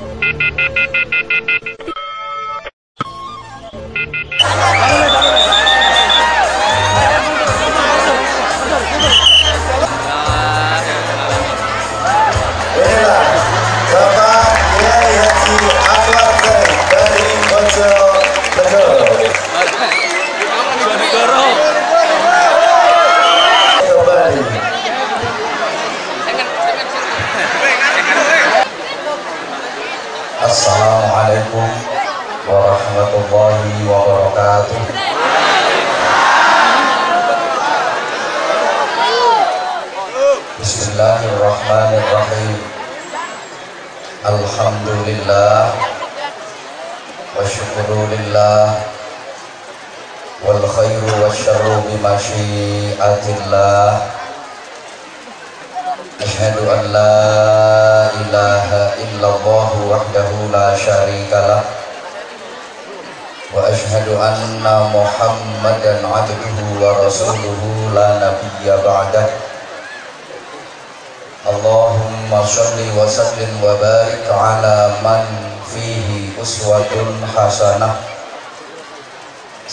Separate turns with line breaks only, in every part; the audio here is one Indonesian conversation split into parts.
Ha ha ha! الله والخير والشر بمشيئة الله. أشهد أن لا إله إلا الله وحده لا شريك له. وأشهد أن محمدا عبده ورسوله لا نبي بعده. اللهم صل وسلم وبارك على من فيه أسوة حسنة.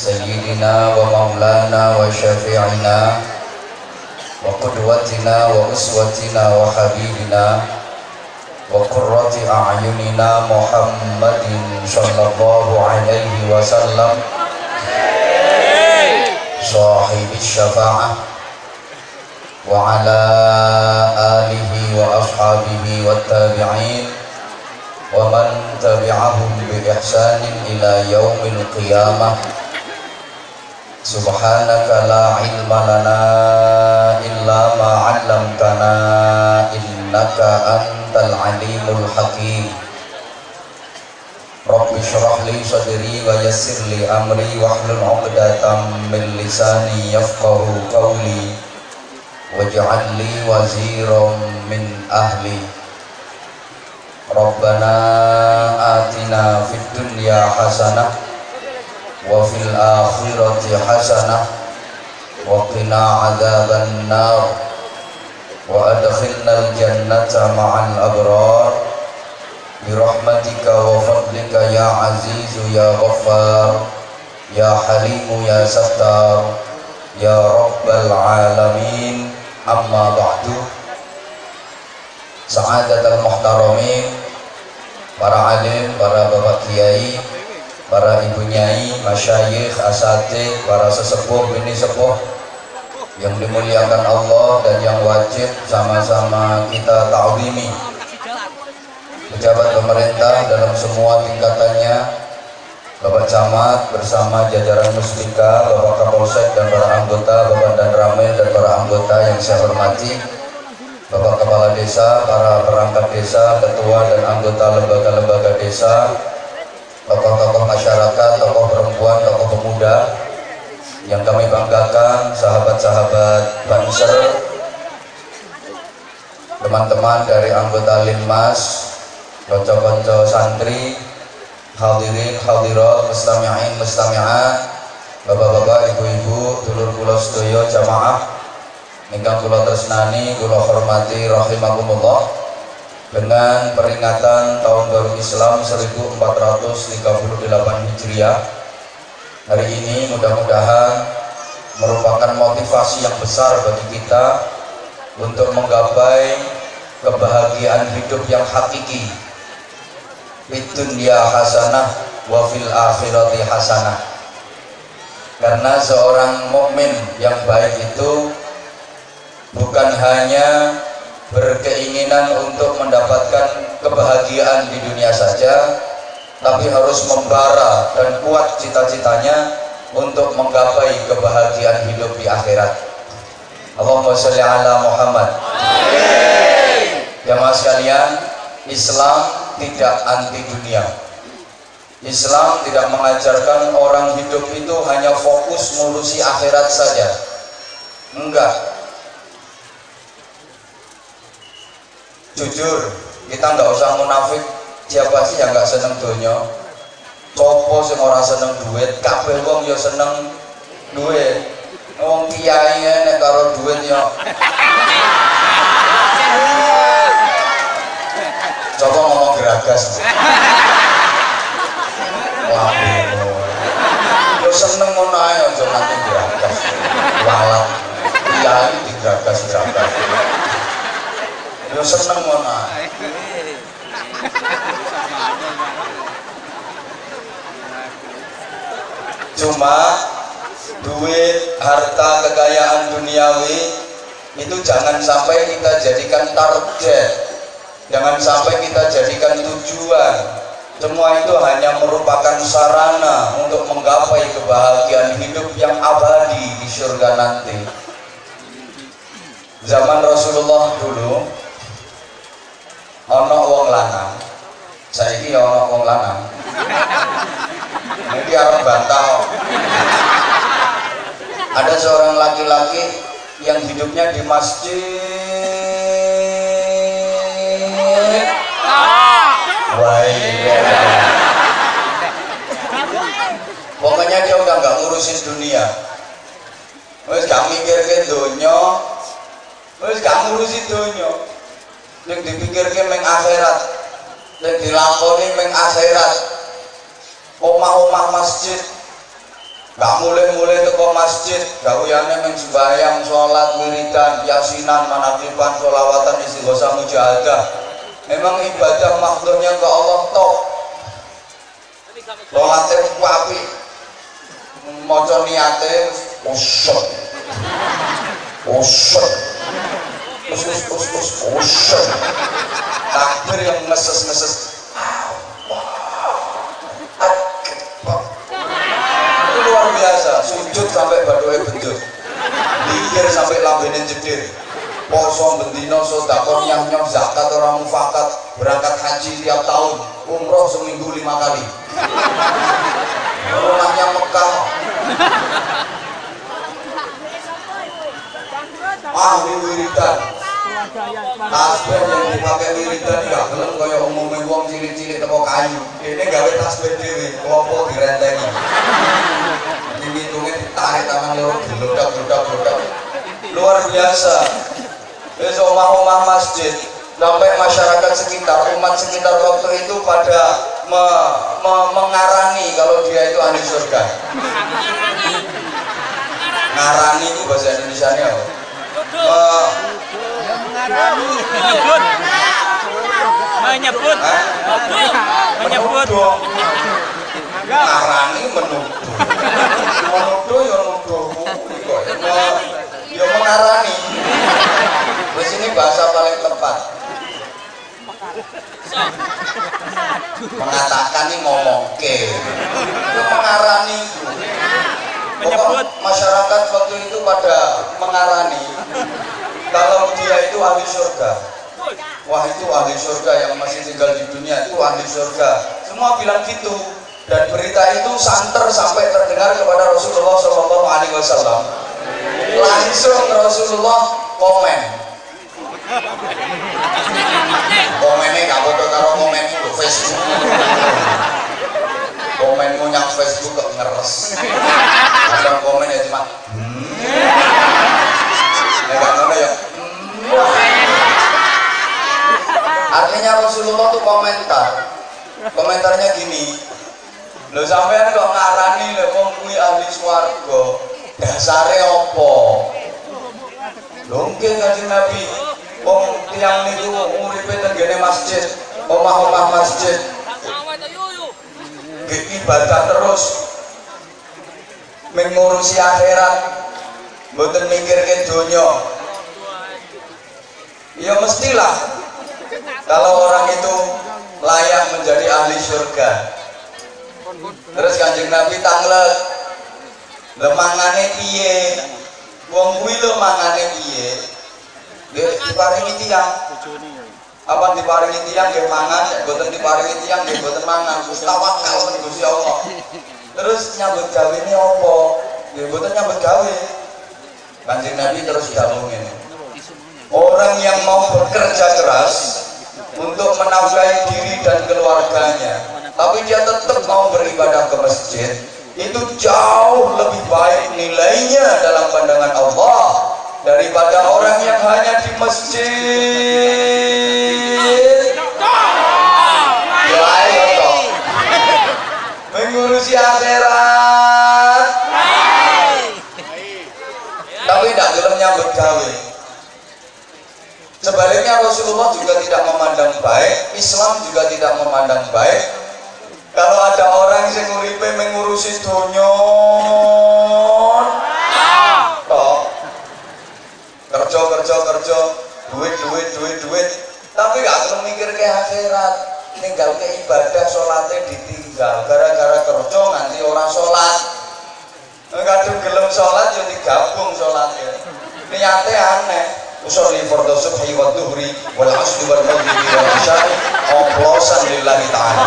سيدنا ومولانا وشفيعنا وقدوتنا وأسوتنا وحبيبنا وقرة أعيننا محمد صلى الله عليه وسلم. صاحب الشفاعة وعلى آله وأصحابه والتابعين ومن تبعهم بإحسان إلى يوم القيامة. سبحانك لا علم لنا إلا ما علمتنا إنك أنت العليم الحكيم رب اشرح لي صدري ويسر لي أمري واحلل عقدة من لساني يفقه قولي واجعل لي وزيرا من أهلي ربنا آتنا في الدنيا حسنة وفي الآخرة حسنة وقنا عذاب النار وأدخلنا الجنة مع الأبرار برحمتك وفضلك يا عزيز يا غفار يا حليم يا ستار يا رب العالمين. amma ba'du sa'adatul muhtaramin para alim, para bapak kiai para ibu nyai, masyayikh, asatid, para sesepuh, ini sepuh yang dimuliakan Allah dan yang wajib sama-sama kita ta'zimi pejabat pemerintah dalam semua tingkatannya Bapak Camat bersama jajaran Muslika, Bapak Kapolsek dan para anggota, Bapak dan Ramil dan para anggota yang saya hormati, Bapak Kepala Desa, para perangkat desa, ketua dan anggota lembaga-lembaga desa, tokoh-tokoh masyarakat, tokoh perempuan, tokoh pemuda, yang kami banggakan, sahabat-sahabat Banser, teman-teman dari anggota Linmas, konco-konco santri, hadirin hadirat mustami'in mustami'at bapak-bapak ibu-ibu dulur kula sedaya jamaah ingkang kula tresnani kula hormati rahimakumullah dengan peringatan tahun baru Islam 1438 Hijriah hari ini mudah-mudahan merupakan motivasi yang besar bagi kita untuk menggapai kebahagiaan hidup yang hakiki. Dunia hasanah wa fil akhirati hasanah. Karena seorang mukmin yang baik itu bukan hanya berkeinginan untuk mendapatkan kebahagiaan di dunia saja tapi harus membara dan kuat cita-citanya untuk menggapai kebahagiaan hidup di akhirat. Allahumma sholli ala Muhammad. Jamaah sekalian Islam tidak anti dunia. Islam tidak mengajarkan orang hidup itu hanya fokus ngurusi akhirat saja. Enggak jujur kita nggak usah munafik. Siapa sih yang nggak seneng dunia copo sing ora seneng duit? Kabeh wong ya seneng duit. Wong kiai nek karo duit ya. Coba ngomong wah yo seneng ngono ae aja nanti digagas walat. Kiai digagas gagas yo seneng ae cuma duit harta kekayaan duniawi itu jangan sampai kita jadikan target. Jangan sampai kita jadikan tujuan. Semua itu hanya merupakan sarana untuk menggapai kebahagiaan hidup yang abadi di surga nanti. Zaman Rasulullah dulu ono wong lanang. Ini ono wong lanang. Ini harus bantah ada seorang laki-laki yang hidupnya di masjid. Wah, pokoknya dia udah nggak ngurusin dunia. Wes gak mikir ke dunia. Wes gak ngurusin dunia yang dipikirkan meng akhirat yang dilakoni meng akhirat omah-omah masjid Gak mulai-mulai ke masjid, uyangnya main sembahyang, sholat, wiridan, yasinan, manakiban, sholawatan, istighosah, mujahadah. Memang ibadah makhluknya ke Allah tok. Sholatnya wapi, moco niate, usut, usut, usus, usus, usut. Takbir yang ngeses-ngeses, sujud sampai badoe benjut dikir sampai lambene jedir. Poso bendino sodakon nyam nyam zakat orang mufakat berangkat haji tiap tahun umroh seminggu lima kali. Rumahnya Mekah. Ahli wiridan tasbih yang dipakai wiridan ya gelem kaya umumnya wong cilik-cilik teko kayu. Ini gawe tasbih dhewe kelompok direntengi hitungnya ditarik tangan loro gelodak gelodak gelodak luar biasa. Wis omah-omah masjid sampai masyarakat sekitar umat sekitar waktu itu pada me, me, mengarani kalau dia itu ahli surga. Ngarani itu bahasa Indonesia nya apa?
Menyebut. Menyebut. Menyebut.
Ngarani menuduh menuduh ya nuduh ya mengarani di sini bahasa paling tepat. Mengatakan ini ngomong ke. Itu mengarani menyebut. masyarakat waktu itu pada mengarani kalau dia itu ahli surga. Wah itu ahli surga yang masih tinggal di dunia itu ahli surga. Semua bilang gitu. Dan berita itu santer sampai terdengar kepada Rasulullah Shallallahu Alaihi Wasallam. Langsung Rasulullah komen. Komennya gak foto karo komen itu Facebook. Komenmu yang Facebook kok ngeres. Komen ya cuma hmm. Ya ya artinya Rasulullah tuh komentar komentarnya gini Lho sampean kok ngarani lek wong kuwi ahli swarga. Dasare? Lho nggih Kanjeng Nabi, wong tiyang niku uripe teng masjid, omah-omah masjid. Ibadah terus. Mengurusi akhirat, mboten mikirke donya. Ya mestilah kalau orang itu layak menjadi ahli surga. Terus kanjeng Nabi tanglet lemangane piye wong kuwi lho mangane piye diparingi tiyang apa diparingi tiyang nggih mangan. Boten diparingi tiyang nggih boten mangan. Tawakal ning Gusti Allah. Terus nyambut gawe ini apa? Nggih boten nyambut gawe Kanjeng Nabi terus gabungin. Orang yang mau bekerja keras untuk menafkahi diri dan keluarganya, tapi dia tetap mau beribadah ke masjid, itu jauh lebih baik nilainya dalam pandangan Allah daripada orang yang hanya di masjid. Ya, ayo, mengurusi akhirat. Tidak gelem nyambut gawe. Sebaliknya Rasulullah juga tidak memandang baik Islam juga tidak memandang baik. Kalau ada orang yang nguripe mengurusi dunia kerja kerja kerja duit duit duit duit. Tapi gak akan mikir ke akhirat tinggal ke ibadah sholatnya ditinggal. Gara-gara kerja nanti orang sholat. Kadung gelem sholat ya digabung sholatnya niatnya aneh usolli fardhu subhi wa dhuhri wal asri wal maghribi wal isya'i oplosan lillahi ta'ala.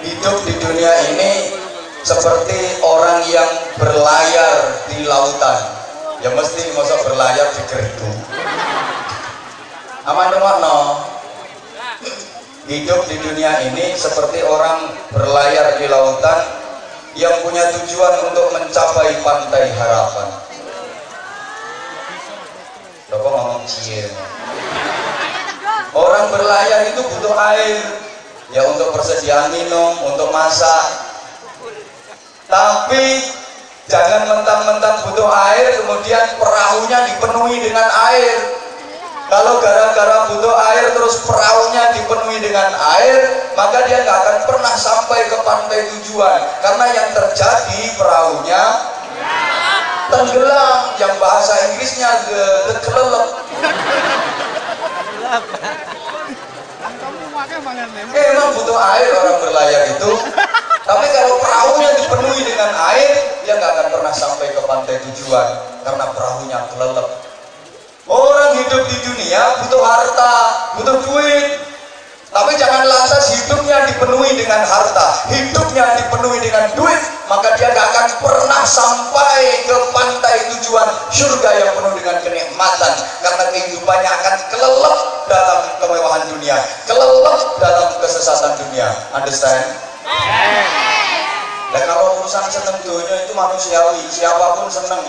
Hidup di dunia ini seperti orang yang berlayar di lautan. Ya mesti masa berlayar di gerdu. Aman no hidup di dunia ini seperti orang berlayar di lautan yang punya tujuan untuk mencapai pantai harapan. Bapak ngomong cie. Orang berlayar itu butuh air. Ya untuk persediaan minum, untuk masak. Tapi jangan mentang-mentang butuh air kemudian perahunya dipenuhi dengan air kalau gara-gara butuh air terus perahunya dipenuhi dengan air maka dia nggak akan pernah sampai ke pantai tujuan. Karena yang terjadi perahunya tenggelam. Yang bahasa Inggrisnya the, the kelelep. Eh, emang butuh air orang berlayar itu? Tapi kalau perahunya dipenuhi dengan air dia nggak akan pernah sampai ke pantai tujuan. Karena perahunya kelelep orang hidup di dunia butuh harta butuh duit. Tapi jangan lantas hidupnya dipenuhi dengan harta. Hidupnya dipenuhi dengan duit maka dia gak akan pernah sampai ke pantai tujuan surga yang penuh dengan kenikmatan. Karena kehidupannya akan kelelep dalam kemewahan dunia kelelep dalam kesesatan dunia. Understand? dan kalau urusan seneng dunia itu manusiawi siapa pun seneng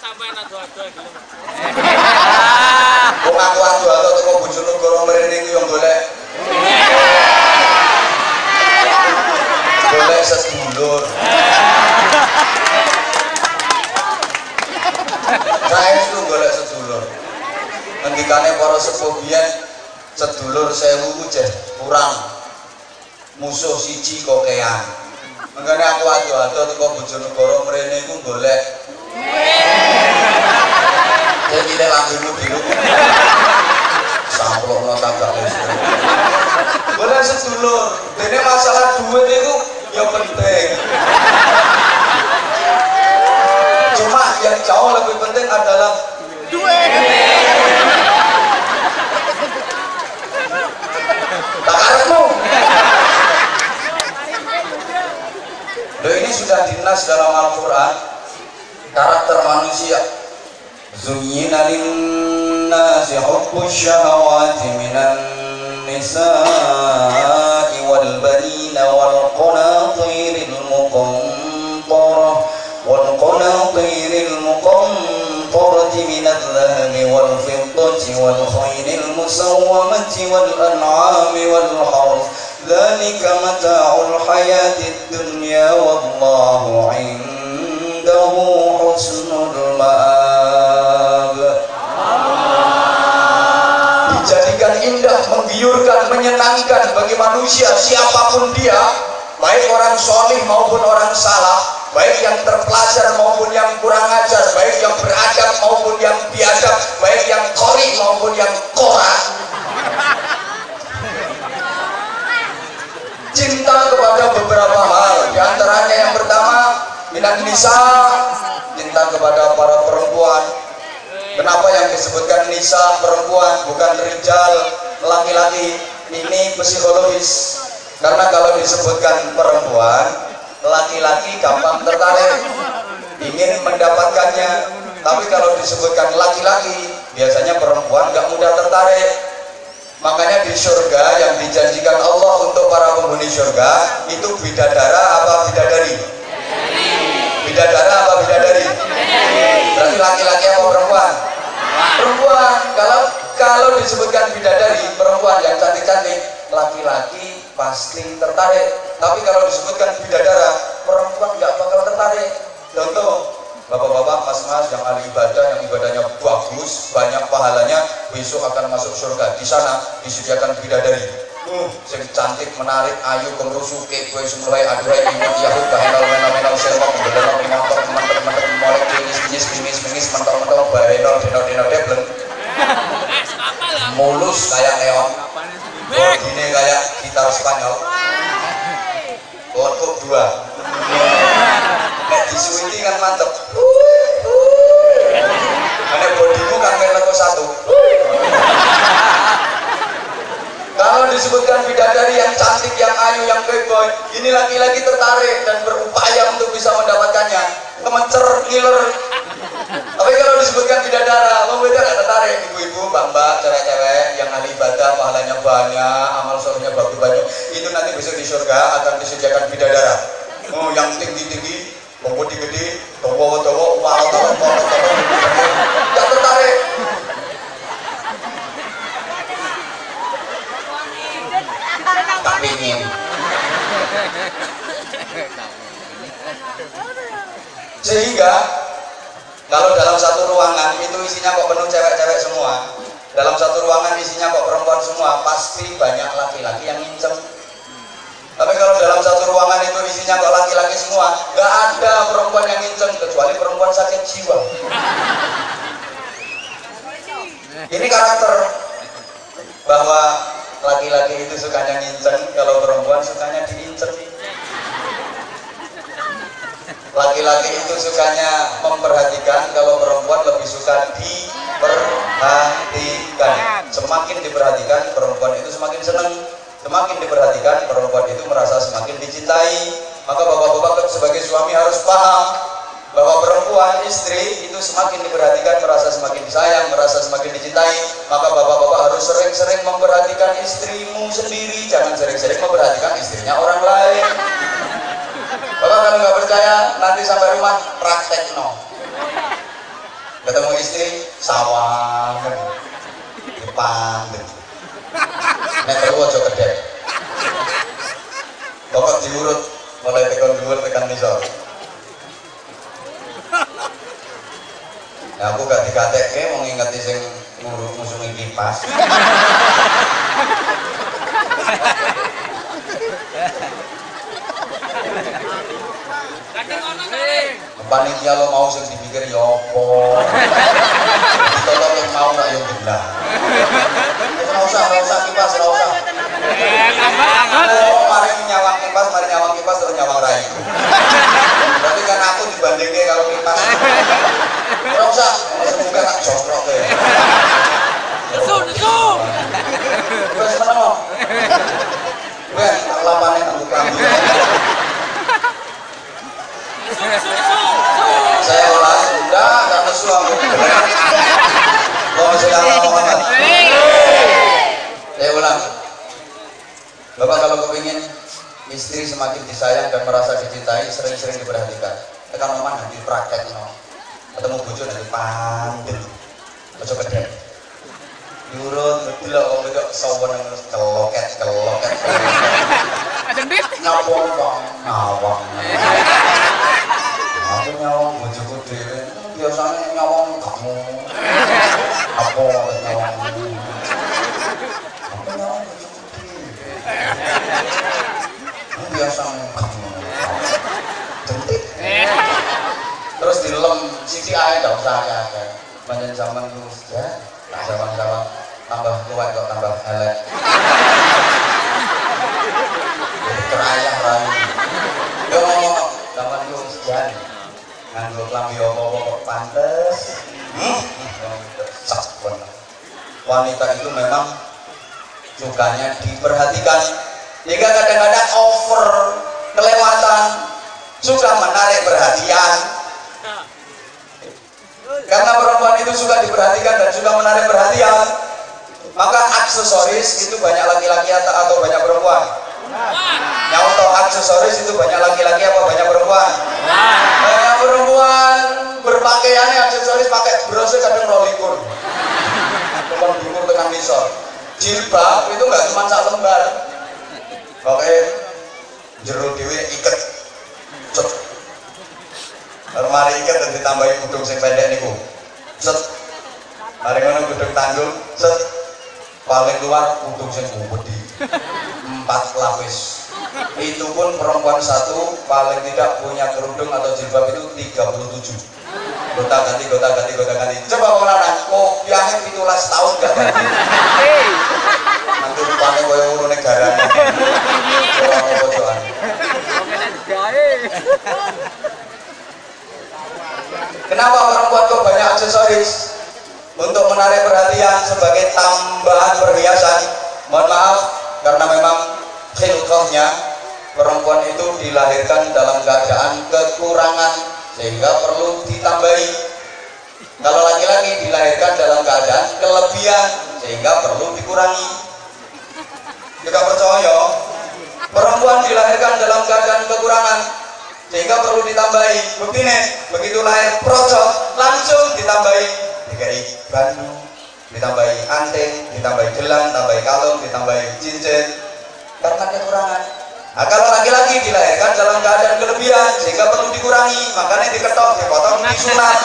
sampai adu-adu gitu.
Kok ngaku adu-adu teko bojone goro mrene iki yo golek. Golek sedulur. Saya itu golek sedulur. Ngendikane para sepuh biyen sedulur sewu jeh kurang. Musuh siji kokean. Mengkane aku adu-adu teko Bojonegoro mrene iku golek saya tidak lambungmu biru samplok no tagak listrik boleh sedulur. Ini masalah duit itu ya penting. Cuma yang jauh lebih penting adalah duit. Takarmu Loh ini sudah dinas dalam Al-Quran karakter manusia Zuyina linnasi hubbu syahawati minan nisa'i wal barina wal qanatiril muqantara wal qanatiril muqantarati minal lahmi wal fiddati wal khayril musawwamati wal an'ami wal harf ذلك متاع الحياة الدنيا والله عند عنده حسن المآب dijadikan indah, menggiurkan, menyenangkan bagi manusia siapapun dia baik orang solih maupun orang salah baik yang terpelajar maupun yang kurang ajar baik yang beradab maupun yang biadab baik yang kori maupun yang korak cinta kepada beberapa hal di antaranya yang pertama minat nisa cinta kepada para perempuan. Kenapa yang disebutkan nisa perempuan bukan rijal laki-laki? Ini psikologis. Karena kalau disebutkan perempuan laki-laki gampang tertarik ingin mendapatkannya. Tapi kalau disebutkan laki-laki biasanya perempuan gak mudah tertarik. Makanya di surga yang dijanjikan Allah untuk para penghuni surga itu bidadara apa bidadari bidadara apa bidadari? Berarti laki-laki apa perempuan? Perempuan. Kalau kalau di disebutkan bidadari perempuan yang cantik-cantik laki-laki pasti tertarik. Tapi kalau disebutkan bidadara perempuan nggak bakal tertarik. Contoh bapak-bapak mas-mas yang ahli ibadah yang ibadahnya bagus banyak pahalanya besok akan masuk surga. Di sana disediakan bidadari sing cantik menarik ayu kemrusu kekwe semulai aduhai imut yahud bahenol menol menol serwak mendelok mengotor mentek molek kinis kinis kinis kinis mentok mentok bahenol denol denol debleng mulus kayak neon Bordine kayak gitar Spanyol. Kotuk dua. Nek disuwiti kan mantep. Nek bodimu kan meleko satu Disebutkan bidadari yang cantik, yang ayu, yang playboy, ini laki-laki tertarik dan berupaya untuk bisa mendapatkannya. Kemencer, ngiler. Tapi kalau disebutkan bidadara, lo beda gak tertarik? Ibu-ibu, mbak-mbak, cewek-cewek yang ahli ibadah, pahalanya banyak, amal solehnya bagus banyak. Itu nanti besok di surga akan disediakan bidadara. Oh, yang tinggi-tinggi, bobot gede, towo-towo, walau-tawo, walau-tawo, Gak tertarik. tak pingin sehingga kalau dalam satu ruangan itu isinya kok penuh cewek-cewek semua dalam satu ruangan isinya kok perempuan semua pasti banyak laki-laki yang ngincem. Tapi kalau dalam satu ruangan itu isinya kok laki-laki semua gak ada perempuan yang ngincem kecuali perempuan sakit jiwa. Ini karakter bahwa laki-laki itu sukanya nginceng kalau perempuan sukanya diinceng laki-laki itu sukanya memperhatikan kalau perempuan lebih suka diperhatikan. Semakin diperhatikan perempuan itu semakin senang semakin diperhatikan perempuan itu merasa semakin dicintai. Maka bapak-bapak sebagai suami harus paham bahwa perempuan istri itu semakin diperhatikan merasa semakin disayang merasa semakin dicintai maka bapak-bapak harus sering-sering memperhatikan istrimu sendiri. Jangan sering-sering memperhatikan istrinya orang lain. Bapak kalau nggak percaya nanti sampai rumah praktek no ketemu istri sawang. Dipandeng nek aja kedek pokok diurut mulai tekan dhuwur tekan nisor Nah, aku gak dikatek mau ngingeti sing nguruk musuh kipas. Panitia lo mau sing dipikir ya apa? Ditolong yang mau gak yang benar. Ora usah, ora usah kipas, ora usah. Oh, mari nyawang kipas, mari nyawang kipas terus nyawang rai. Berarti kan aku dibandingnya kalau kipas. Ora usah, semoga tak jokrok ya.
Nesu, nesu.
Wes meneng. Wes lapane nganggo klambi. Saya ulang, enggak, enggak nesu aku. Mau silakan Muhammad. Saya ulang. Bapak kalau kepingin istri semakin disayang dan merasa dicintai, sering-sering diperhatikan. Tekan omah nanti praktek no. Ketemu bojo nanti pandem. Ojo kedek. Diurut, delok wong wedok sawen terus keloket, keloket.
Ajeng bib.
Nyawang bang, nyawang. Aku nyawang bojoku dhewe. Biasanya nyawang kamu. Apa nyawang? Aku nyawang bojoku dhewe. Biasanya kamu. Cantik. Terus dilem sisi ae ndak usah akeh. Panjen zaman ku ya, zaman-zaman tambah kuat kok tambah elek. Kerayah rayu. Yo zaman ku sejan. Nganggo klambi apa-apa kok pantes. Hmm. Wanita itu memang sukanya diperhatikan. Jika kadang-kadang over kelewatan suka menarik perhatian. Karena perempuan itu suka diperhatikan dan suka menarik perhatian maka aksesoris itu banyak laki-laki atau, banyak perempuan? Nyauto aksesoris itu banyak laki-laki apa banyak perempuan? Banyak perempuan. Berpakaiannya aksesoris pakai brosnya kadang rolikur teman bingung dengan ngisor jilbab itu nggak cuma satu lembar oke jeruk dewe iket. Cet mari iket dan ditambahi kudung sing pendek niku. Set. Mari ngono kudung tanggung set. Paling luar kudung sing gede empat lapis itu pun perempuan satu paling tidak punya kerudung atau jilbab itu 37 gota ganti gota ganti gota ganti. Coba pengenalan oh biasanya pitulas tahun gak ganti nanti rupanya kaya uru negara orang pojokan kenapa perempuan kok banyak aksesoris? Untuk menarik perhatian sebagai tambahan perhiasan. Mohon maaf karena memang khilqahnya perempuan itu dilahirkan dalam keadaan kekurangan sehingga perlu ditambahi. Kalau laki-laki dilahirkan dalam keadaan kelebihan sehingga perlu dikurangi juga percaya perempuan dilahirkan dalam keadaan kekurangan sehingga perlu ditambahi begini begitu lahir procok langsung ditambahi dikai bandu ditambahi anting ditambahi gelang ditambahi kalung ditambahi cincin. Karena kekurangan. Nah, kalau laki-laki dilahirkan dalam keadaan kelebihan sehingga perlu dikurangi, makanya diketok, dipotong, disunat.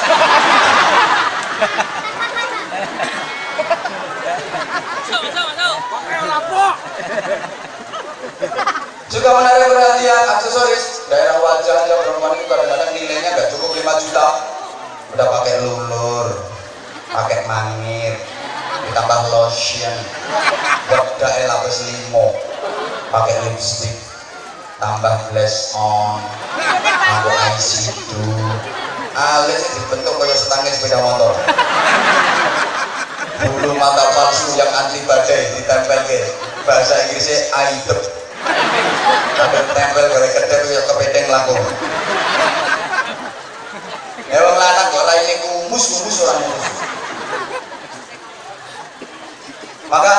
Juga menarik perhatian aksesoris daerah wajah aja perempuan itu kadang-kadang nilainya nggak cukup 5 juta. Udah pakai lulur, pakai mangir, ditambah lotion, bedak lapis limo, pakai lipstick, tambah flash on aku ICD alis dibentuk kayak setangnya sepeda motor. Bulu mata palsu yang anti badai ditempel ke bahasa Inggrisnya aidep tapi tempel dari kedep ya kepedeng laku ya wong lanang kok lainnya kumus kumus orang kumus maka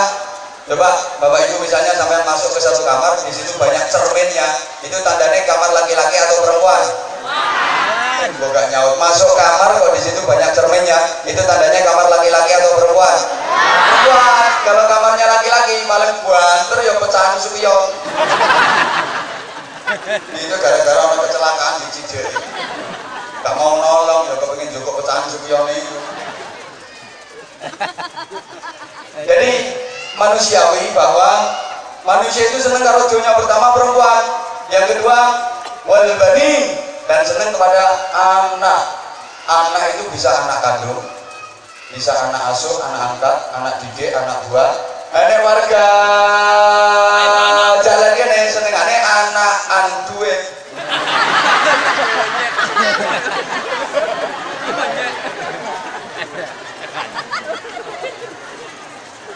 Coba Bapak Ibu misalnya sampai masuk ke satu kamar, di situ banyak cerminnya. Itu tandanya kamar laki-laki atau perempuan? Gue gak nyaut. Masuk kamar kok di situ banyak cerminnya. Itu tandanya kamar laki-laki atau perempuan? Perempuan. Kalau kamarnya laki-laki paling banter ya pecahan supion. itu gara-gara orang kecelakaan di Cijeri. Gak mau nolong, ya kepengen juga pecahan supion itu. Jadi manusiawi bahwa manusia itu senang kalau dunia pertama perempuan yang kedua wal bani dan senang kepada anak anak itu bisa anak kandung bisa anak asuh anak angkat anak didik anak buah. Ada warga! Jalan gini seneng aneh anak anduin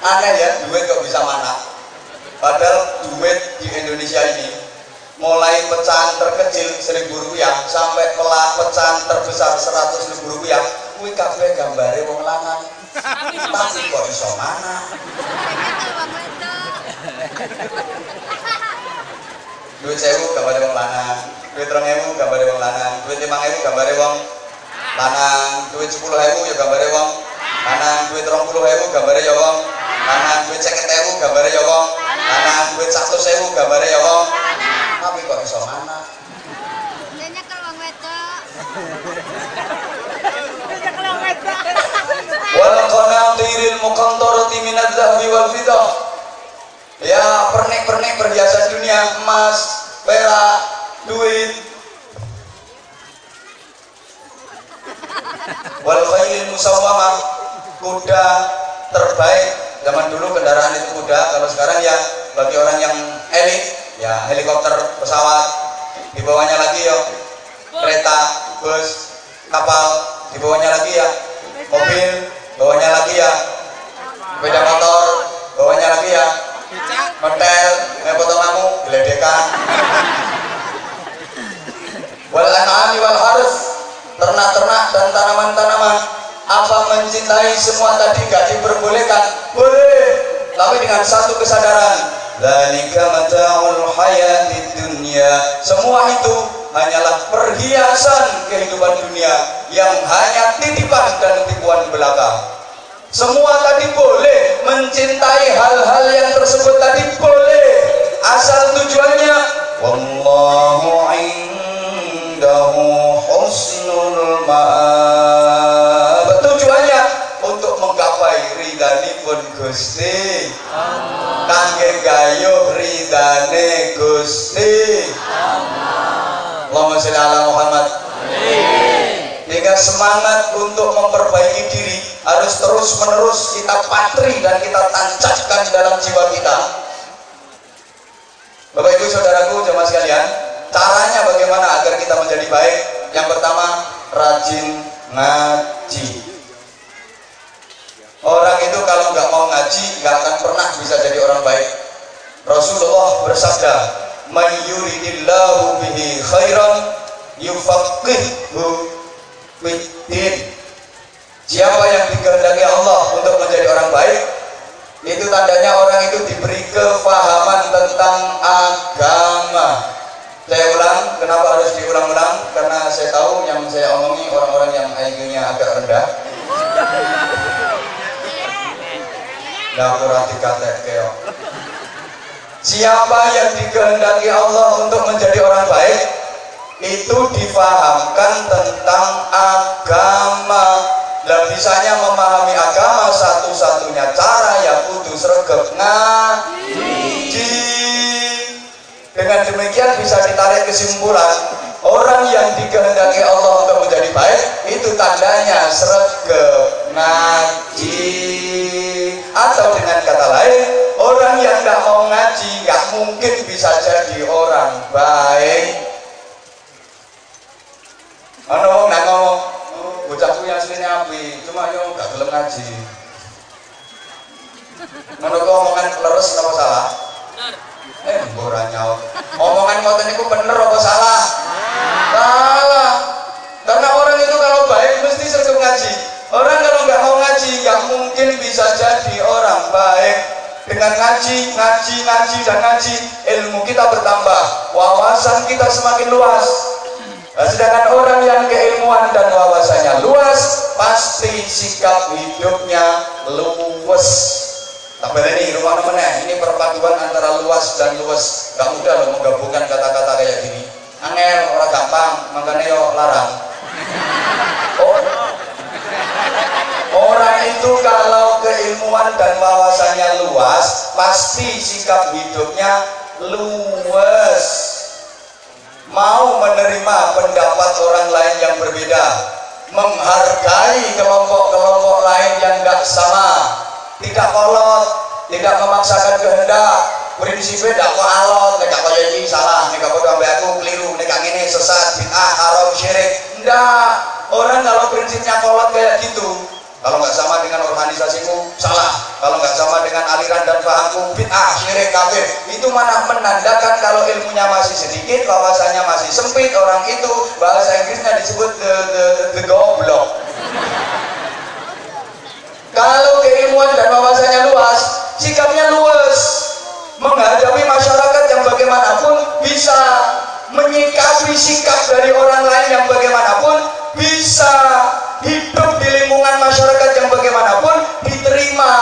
aneh ya duit kok bisa mana? Padahal duit di Indonesia ini mulai pecahan terkecil seribu rupiah sampai pelah pecahan terbesar seratus ribu rupiah kuwi kabeh gambare wong lanang tapi kok iso mana duit sewu gambare wong lanang duit rong ewu gambare wong lanang duit limang ewu gambare wong lanang duit sepuluh ewu ya gambare wong lanang duit rong puluh ewu gambare ya wong Kanan duit seket ewu gambare ya wong. Kanan duit satu sewu gambare ya wong. Tapi kok iso mana?
nyekel wong wedok.
Wal qanatiril muqantarati minadz zahabi wal fiddah. Ya, pernik-pernik perhiasan dunia, emas, perak, duit. Wal khailil musawwamah, kuda terbaik zaman dulu kendaraan itu mudah kalau sekarang ya bagi orang yang elit ya helikopter pesawat di bawahnya lagi ya kereta bus kapal di bawahnya lagi ya. Mobil bawahnya lagi ya. Sepeda motor bawahnya lagi ya. Hotel kayak foto kamu geledekan wal an'ami wal harus ternak-ternak dan tanaman-tanaman. Apa mencintai semua tadi nggak diperbolehkan? Boleh tapi dengan satu kesadaran Dzalika mata'ul hayatid dunia semua itu hanyalah perhiasan kehidupan dunia yang hanya titipan dan tipuan belaka. Semua tadi boleh mencintai hal-hal yang tersebut tadi boleh. Asal tujuannya wallahu indahu husnul ma'ab. Tujuannya untuk menggapai ridhanipun Gusti kangge gayuh ridane Gusti. Allahumma sholli ala Muhammad. Sehingga semangat untuk memperbaiki diri harus terus menerus kita patri dan kita tancapkan dalam jiwa kita. Bapak Ibu Saudaraku jemaah sekalian caranya bagaimana agar kita menjadi baik? Yang pertama rajin ngaji orang itu kalau nggak mau ngaji nggak akan pernah bisa jadi orang baik Rasulullah bersabda "Man yuridillahu bihi khairan yufaqihhu fiddin." Siapa yang dikehendaki Allah untuk menjadi orang baik, itu tandanya orang itu diberi kefahaman tentang agama. Saya ulang, kenapa harus diulang-ulang? Karena saya tahu yang saya omongi orang-orang yang IQ-nya agak rendah. Nah, kurang dikatek. Siapa yang dikehendaki Allah untuk menjadi orang baik? Itu difahamkan tentang agama. Dan bisanya memahami agama satu-satunya cara ya kudu sregep ngaji. Dengan demikian bisa ditarik kesimpulan orang yang dikehendaki Allah untuk menjadi baik itu tandanya sregep ngaji atau dengan kata lain orang yang nggak mau ngaji nggak mungkin bisa jadi orang baik Ono wong nak ngomong, "Oh, bocahku yang aslinya api, cuma yo gak gelem ngaji. Kok omongan leres apa salah? Eh, ora nyaut. Omongan ngoten niku bener apa salah? Salah. Dengan ngaji, ngaji, ngaji, dan ngaji, ilmu kita bertambah, wawasan kita semakin luas. Nah, sedangkan orang yang keilmuan dan wawasannya luas, pasti sikap hidupnya luwes. Tapi ini rumah meneh, ini perpaduan antara luas dan luas. Gak mudah loh menggabungkan kata-kata kayak gini. Angel, orang gampang, makanya yo larang. Oh, Orang itu kalau keilmuan dan wawasannya luas, pasti sikap hidupnya luwes mau menerima pendapat orang lain yang berbeda, menghargai kelompok-kelompok lain yang tidak sama, tidak kolot, tidak memaksakan kehendak, prinsipnya tidak alot, nek kok ini salah, nek kok sampai aku keliru, nek ini sesat, bid'ah, haram, syirik. Enggak, orang kalau prinsipnya kolot kayak gitu, kalau nggak sama dengan organisasimu salah. Kalau nggak sama dengan aliran dan pahamku bid'ah syirik kafir. Itu mana menandakan kalau ilmunya masih sedikit wawasannya masih sempit orang itu bahasa Inggrisnya disebut the, the, the goblok. Kalau keilmuan dan wawasannya luas sikapnya luas. Menghadapi masyarakat yang bagaimanapun bisa menyikapi sikap dari orang lain yang bagaimanapun bisa hidup di lingkungan masyarakat yang bagaimanapun diterima.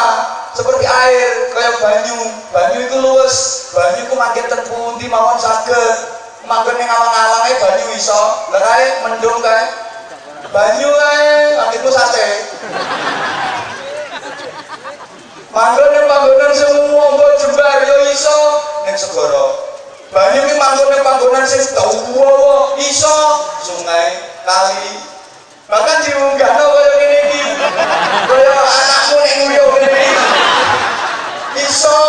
Seperti air kayak banyu. Banyu itu luwes. Banyu itu makin terpundi mawon saged. Manggon ning awang-awang banyu iso. Kae mendung kae. Banyu kae anggitku sate. Manggon ning panggonan semua mbok jembar yo iso. Ning segara. Banyu ki manggon ning panggonan sing dawa iso. Sungai kali bahkan diunggah no kaya gini iki. Kaya anakmu nguyu ngene iki. Iso.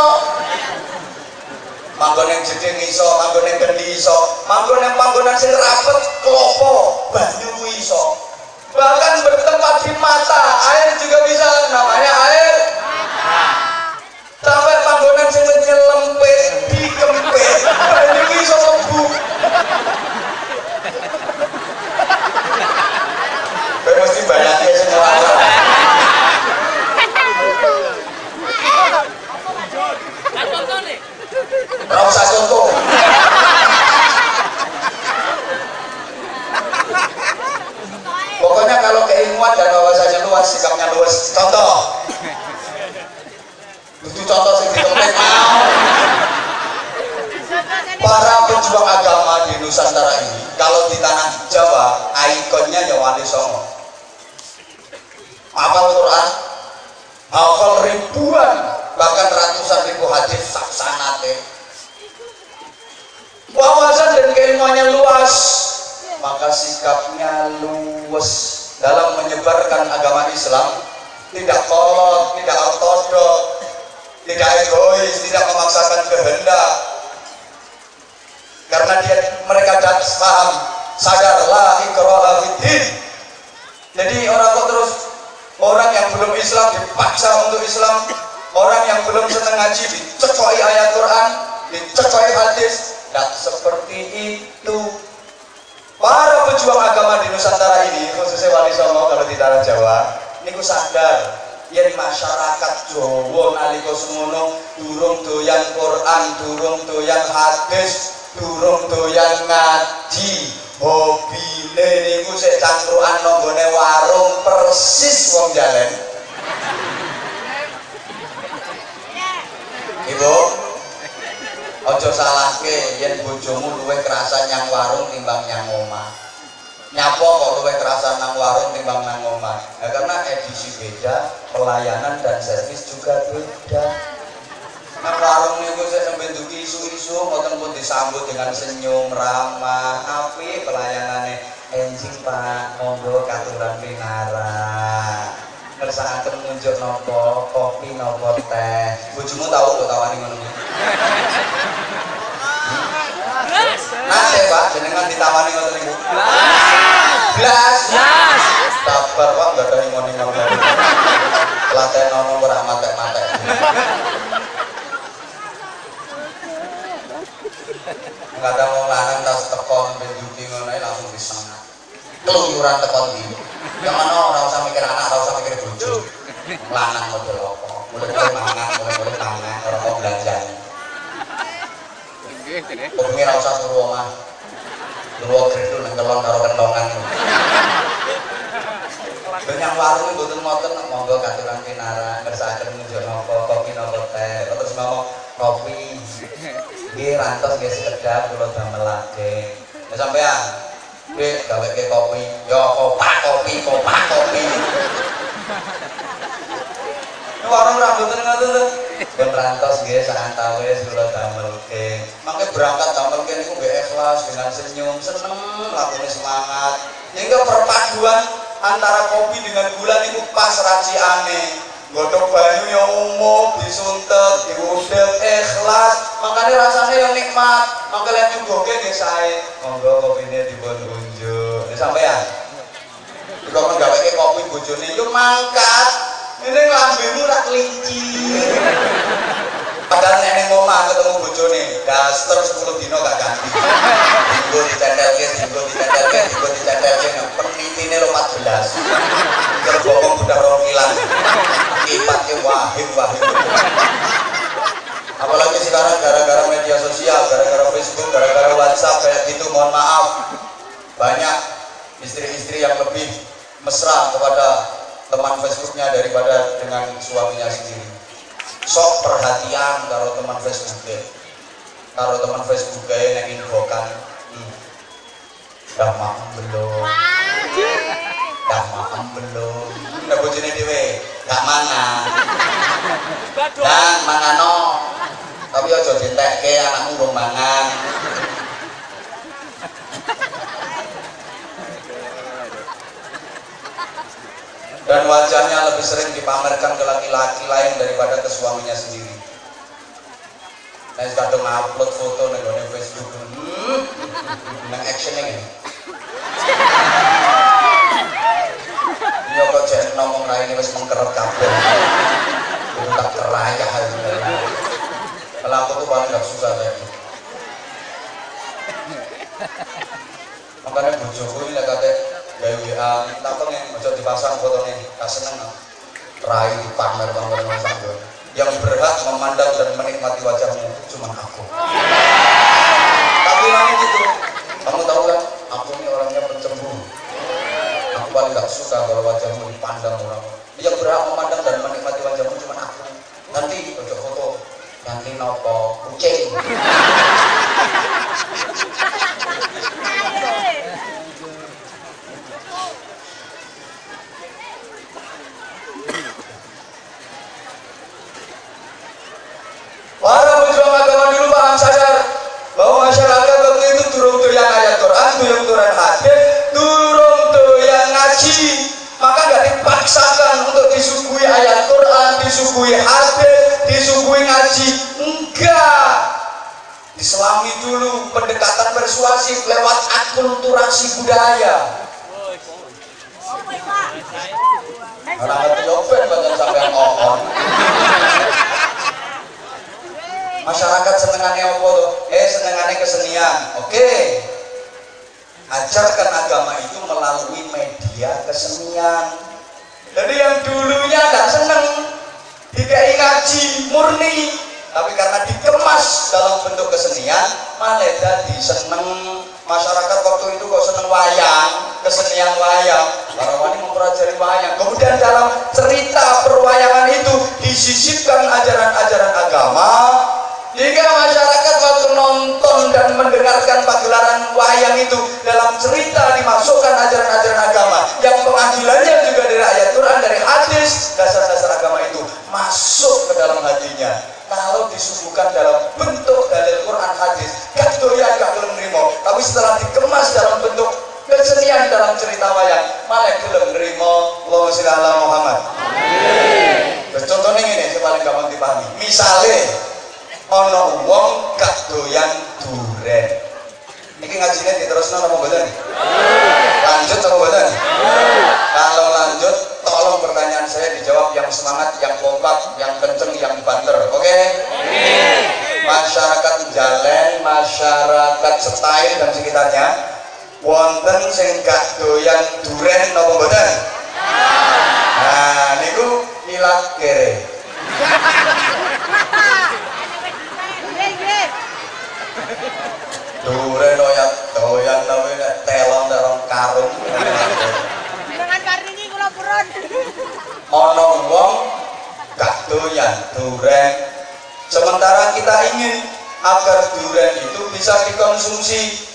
Manggon yang jeding iso manggon yang kendi iso. Manggon yang panggonan sing rapet klopo banyu iso. Bahkan bertempat di mata air juga bisa. Namanya air. Sampai panggonan sing nyelempit dikempit. Banyu mesti banyak semua Ora usah contoh. Pokoknya kalau keilmuan dan wawasannya luas, sikapnya luas. Contoh. Butuh contoh sih kita mau.
Para
pejuang agama di Nusantara ini, kalau di tanah Jawa, ikonnya ya Wali Songo hafal Quran hafal ribuan bahkan ratusan ribu hadis saksanate wawasan dan keilmuannya luas maka sikapnya luwes dalam menyebarkan agama Islam. Tidak kolot, tidak ortodok tidak egois, tidak memaksakan kehendak. Karena dia mereka tidak paham. Sadarlah fiddin jadi orang kok terus orang yang belum Islam dipaksa untuk Islam. Orang yang belum senang ngaji dicekoi ayat Quran dicekoi hadis. Tidak seperti itu para pejuang agama di Nusantara ini khususnya Wali Songo kalau di tanah Jawa ini ku sadar masyarakat Jawa nalika semono durung doyan Quran durung doyan hadis durung doyan ngaji hobine niku sik cangkruan nanggone warung persis wong jalen Ibu Ojo salahke yen bojomu luwih kerasa nyang warung timbang nyang omah. Nyapo kok luwih kerasa nang warung timbang nang omah. Nah, karena edisi beda, pelayanan dan servis juga beda. Nang warung niku saya sampai duki isu-isu mboten pun disambut dengan senyum ramah, apik pelayanane. Enjing Pak, monggo katuran pinara. Ngersakaken ngunjuk nopo, kopi nopo teh. Bojomu tahu kok tawani ngono kuwi. Nate Pak, jenengan ditawani ngoten niku. Blas. Blas. Sabar Pak, enggak ada ngomong ngomong. Laten nono ora matek-matek. Ada wong lanang tas tekon benjuki ngono ae langsung disengat. Keluyuran tekon iki. Yang mana ora usah mikir anak, ora usah mikir bojo. Lanang model apa? Mulai-mulai mangan, mulai-mulai mangan, ora kok belanjaan.
Nggih, kene.
Bengi ra usah turu omah. Turu gredo nang kelon karo kentongan. Banyak warung mboten ngoten monggo katuran pinara kersakaken napa kopi napa teh. Terus ngomong kopi. Nggih rantos nggih sekedap kula damelake. Ya sampean. Nggih gaweke kopi. Ya kopak kopi, kopak kopi. warung ra mboten ngoten to. Ben rantos nggih sak antawis kula damelke. Mangke berangkat damelke niku nggih ikhlas dengan senyum, seneng lakune semangat. Hingga perpaduan antara kopi dengan gula niku pas raciane. Godhog banyu yang umum, disuntet, diudel, ikhlas. Makanya rasanya yang nikmat. Maka lihat nyugoke nggih sae. Monggo kopine dipun unjuk. Ya sampean. Men gaweke kopi bojone yo mangkat. Ini lambemu rak kelinci. Padahal nenek ngomah ketemu bojone, daster 10 dino gak ganti. Dinggo dicentelke, dinggo dicentelke, dinggo dicentelke, penitine lo 14. Gerbokong udah rongilan. Kipatnya wahim wahim. Apalagi sekarang gara-gara media sosial, gara-gara Facebook, gara-gara WhatsApp kayak gitu, mohon maaf. Banyak istri-istri yang lebih mesra kepada teman Facebooknya daripada dengan suaminya sendiri sok perhatian kalau teman Facebooknya kalau teman Facebooknya yang infokan hmm, dah makan belum? Dah makan belum? Udah bojone dhewe gak mangan. Dan mangano tapi aja ditekke anakmu belum mangan dan wajahnya lebih sering dipamerkan ke laki-laki lain daripada ke suaminya sendiri. Nah, kadang upload foto nih di Facebook, hmm, nang action ini. Iya kok jadi ngomong rai ini wis mengkerut kabel. Itu tak keraya aja. Kalau aku tuh paling gak susah kayak gitu. Makanya bojoku ini kata gawe WA tak pengen ojo dipasang fotonya tak seneng rai pamer pamer yang berhak memandang dan menikmati wajahmu cuma aku. Tapi lagi gitu. Kamu tahu kan aku ini orangnya pencemburu aku paling gak suka kalau wajahmu dipandang orang. Yang berhak memandang dan menikmati wajahmu cuma aku. Nanti ojo foto. Nanti nopo kucing sadar bahwa masyarakat waktu itu turun tuh yang ayat Quran, turun tuh yang hadis, turun tuh yang ngaji. Maka gak dipaksakan untuk disuguhi ayat Quran, disuguhi hadis, disuguhi ngaji. Enggak. Diselami dulu pendekatan persuasif lewat akulturasi budaya. Orang ngerti nyopet bahkan sampai ngomong. Masyarakat senengannya apa? Eh senengannya kesenian. Oke. Ajarkan agama itu melalui media kesenian. Jadi yang dulunya nggak seneng dikai ngaji murni, tapi karena dikemas dalam bentuk kesenian, malah jadi seneng masyarakat waktu itu kok seneng wayang, kesenian wayang. Para wani mempelajari wayang. Kemudian dalam cerita perwayangan itu disisipkan ajaran-ajaran agama, jika masyarakat waktu nonton dan mendengarkan pagelaran wayang itu dalam cerita dimasukkan ajaran-ajaran agama yang pengadilannya juga dari ayat Quran, dari hadis, dasar-dasar agama itu masuk ke dalam hatinya. Kalau disuguhkan dalam bentuk dalil Quran hadis, gak doyan gak belum nerimo. Tapi setelah dikemas dalam bentuk kesenian dalam cerita wayang, malah belum nerimo. Allahumma sholli ala Muhammad. Terus contohnya ini, saya paling gampang dipahami. Misalnya, ono wong gak doyan duren. Iki ngajinya diterusno apa mboten? Lanjut apa mboten? Kalau lanjut, tolong pertanyaan saya dijawab yang semangat, yang kompak, yang kenceng, yang banter. Oke? Masyarakat Jalen, masyarakat Setail dan sekitarnya wonten sing gak doyan duren napa mboten? Nah, niku ilat kere. Duren doyan doyan tapi nek telon terong karung.
Dengan Kartini kula purun.
Ono wong gak doyan duren. Sementara kita ingin agar duren itu bisa dikonsumsi.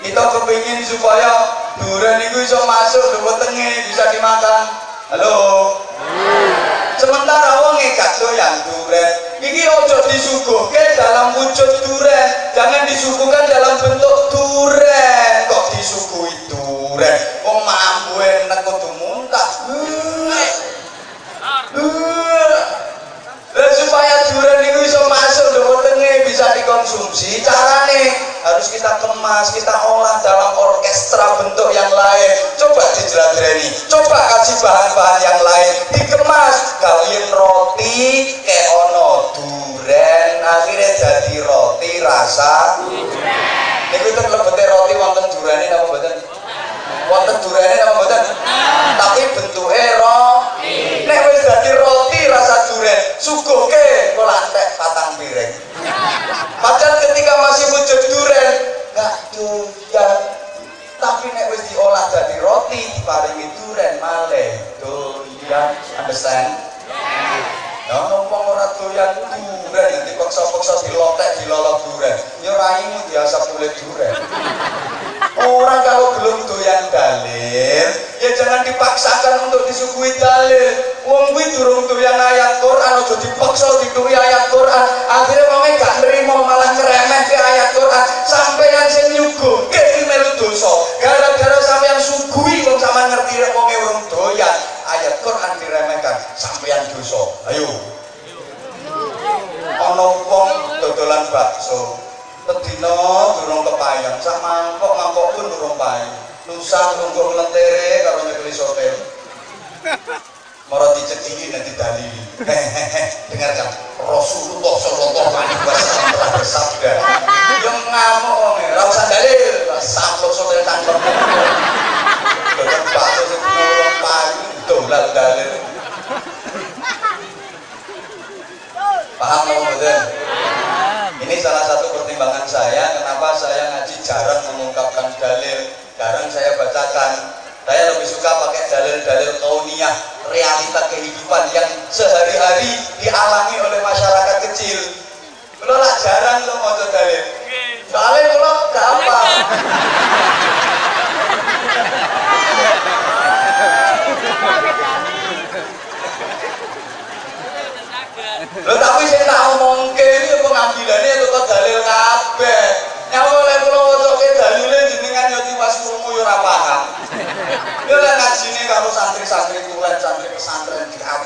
Kita kepingin supaya duren itu bisa masuk ke wetenge, bisa dimakan. Halo. Sementara wong gak doyan duren. Iki ojo disuguhke dalam wujud duren. Jangan disuguhkan dalam bentuk duren. Kok disuguhi duren? Wong mampu enek kudu muntah. Dan supaya durian itu bisa masuk ke wetenge bisa dikonsumsi, carane harus kita kemas, kita passar Ya raimu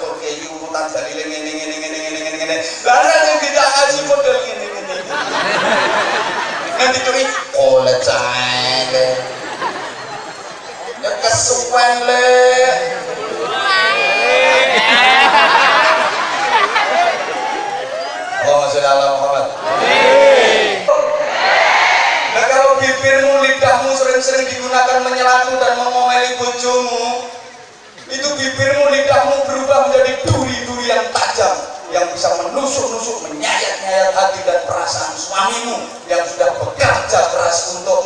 Ke iki urutan dalile ngene ngene ngene. Lah nek sing tidak ngaji model ngene ngene. Nanti tuh kolet cae. Ya kesuwen le. Sholli ala Muhammad. Nah kalau bibirmu, lidahmu sering-sering digunakan menyelatu dan mengomeli bojomu, itu bibirmu, lidahmu berubah menjadi duri-duri yang tajam yang bisa menusuk-nusuk, menyayat-nyayat hati dan perasaan suamimu yang sudah bekerja keras untuk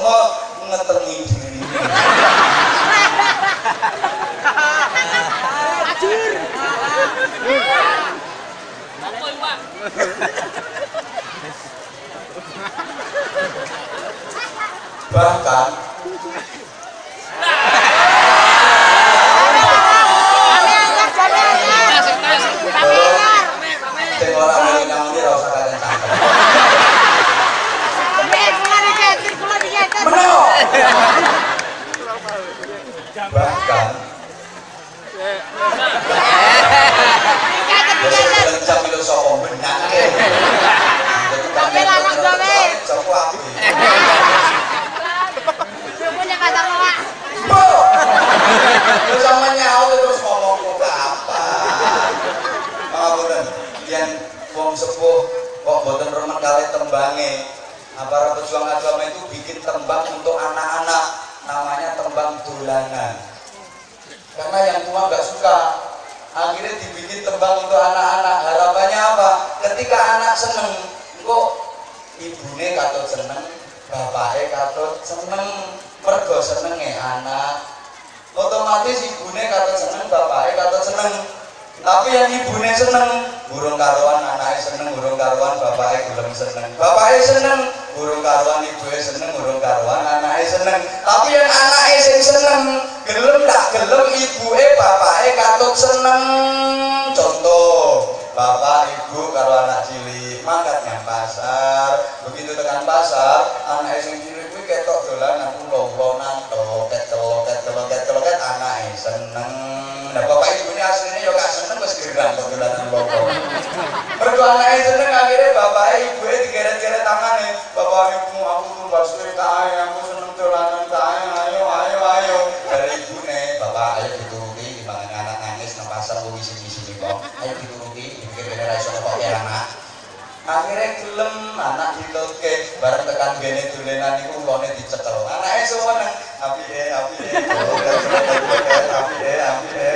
mengetengi diri. Bahkan
Asik, asik
sing ora ngene nang iki ora usah kadang cangkem. Menang. Bahkan Wis jam itu sapa benang ke.
Gawe lanang, gawe.
Sapa aku.
Iya,
Terus sama nyaut terus ngomong kok apa? Pangapunten, yen wong sepuh kok boten remen kali tembange. Para pejuang agama itu bikin tembang untuk anak-anak, namanya tembang dolanan. Karena yang tua nggak suka, akhirnya dibikin tembang untuk anak-anak. Harapannya apa? Ketika anak seneng, kok ibune katut seneng, bapaknya katut seneng, mergo senenge anak. Otomatis ibune katut seneng, bapaknya katut seneng. Tapi yang ibune seneng, burung karuan anaknya seneng, burung karuan bapaknya gelem seneng. Bapaknya seneng, burung karuan ibunya seneng, burung karuan anaknya seneng. Tapi yang anaknya sing seneng, gelem tak gelem ibuke bapaknya katut seneng. Contoh, bapak ibu karo anak cilik mangkat nang pasar. Begitu tekan pasar, anak sing cilik kuwi ketok dolanan ulo-ulonan toket teloket teloket anake seneng. Nah, bapak ibunya aslinya yo gak seneng wis gerang kok dolanan ulo Mergo anake seneng akhirnya bapaknya ibunya digeret-geret tangane. Bapak ibu bareng tekan gene dolenan iku ulone dicekel. Anake suweneng, apike apike, loket loket apike apike,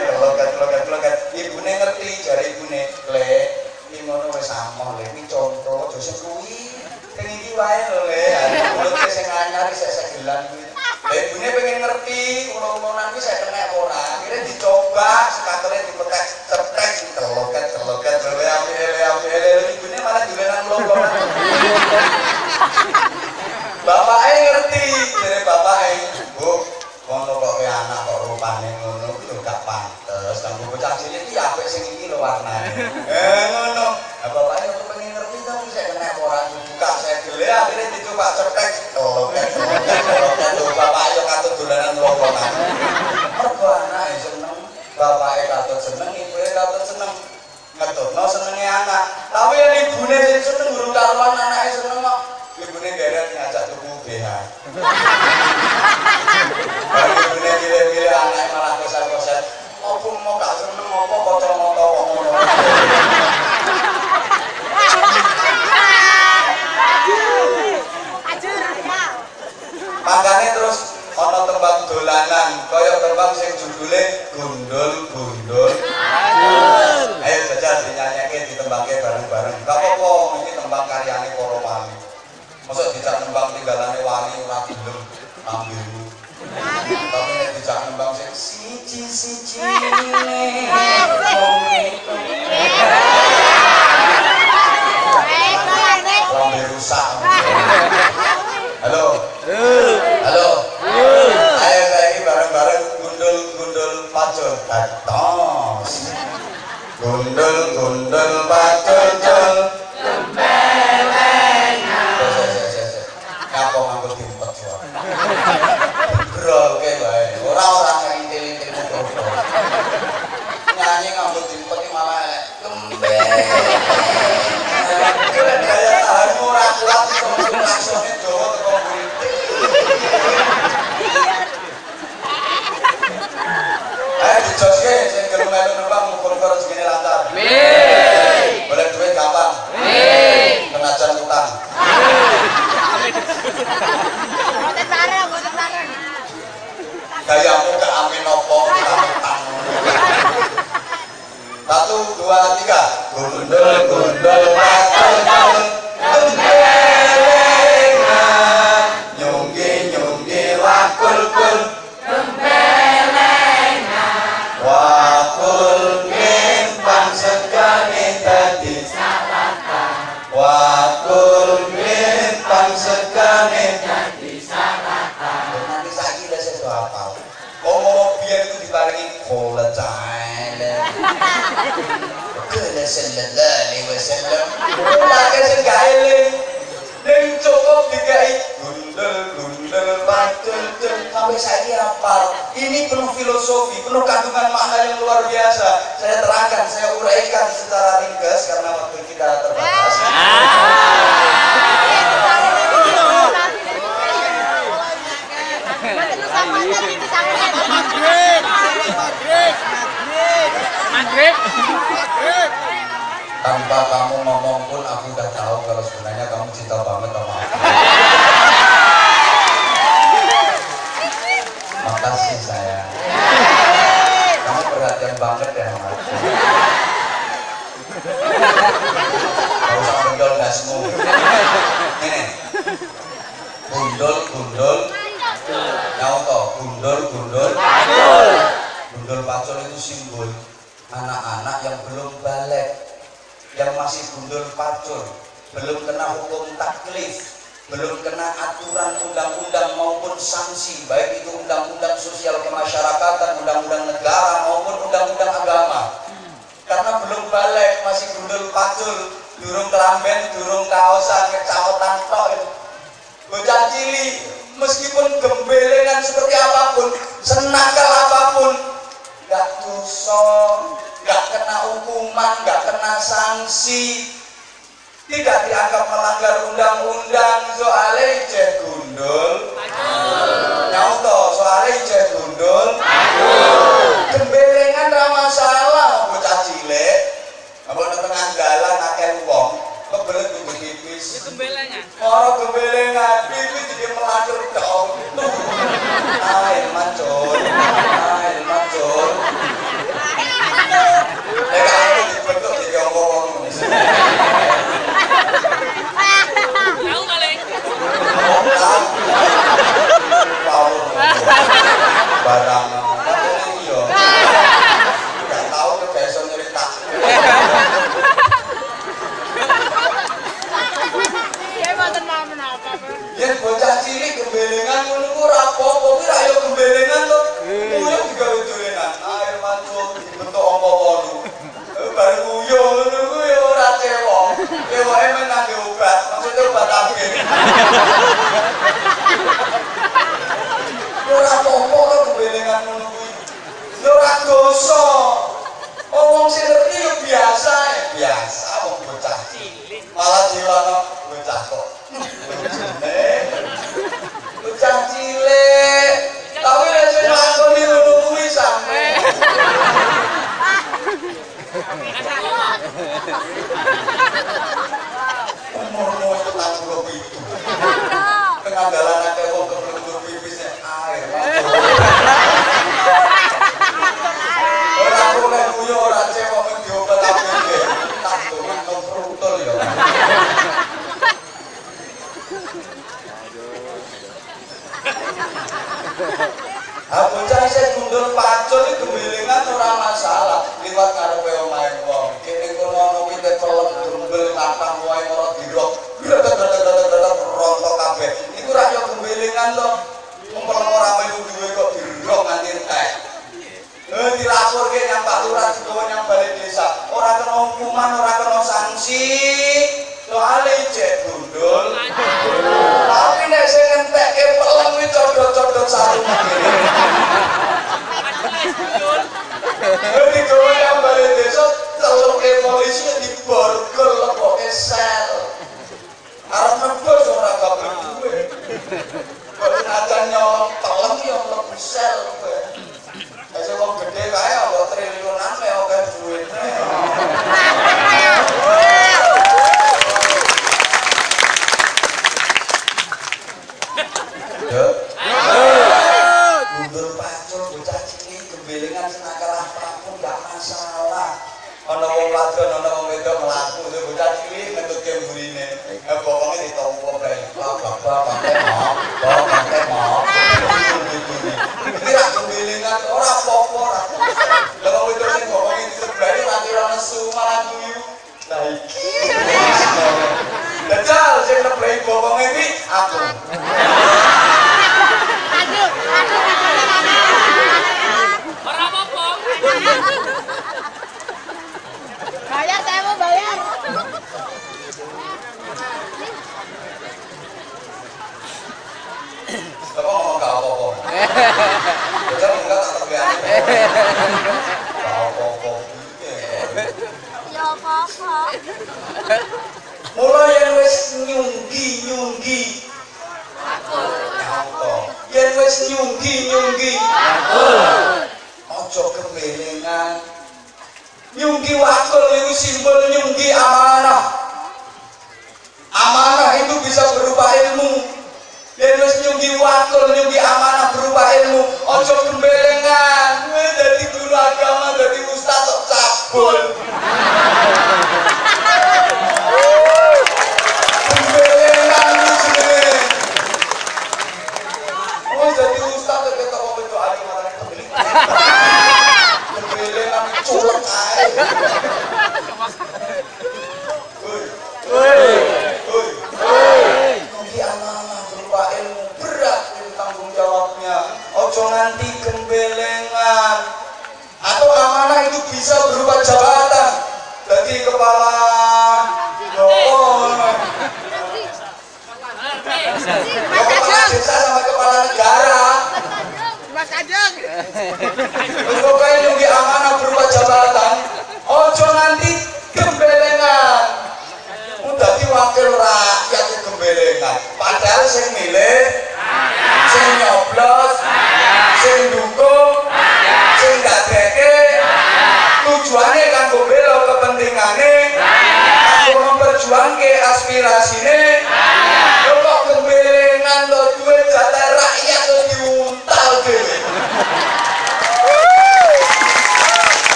Kok senajan nyolong pelem ya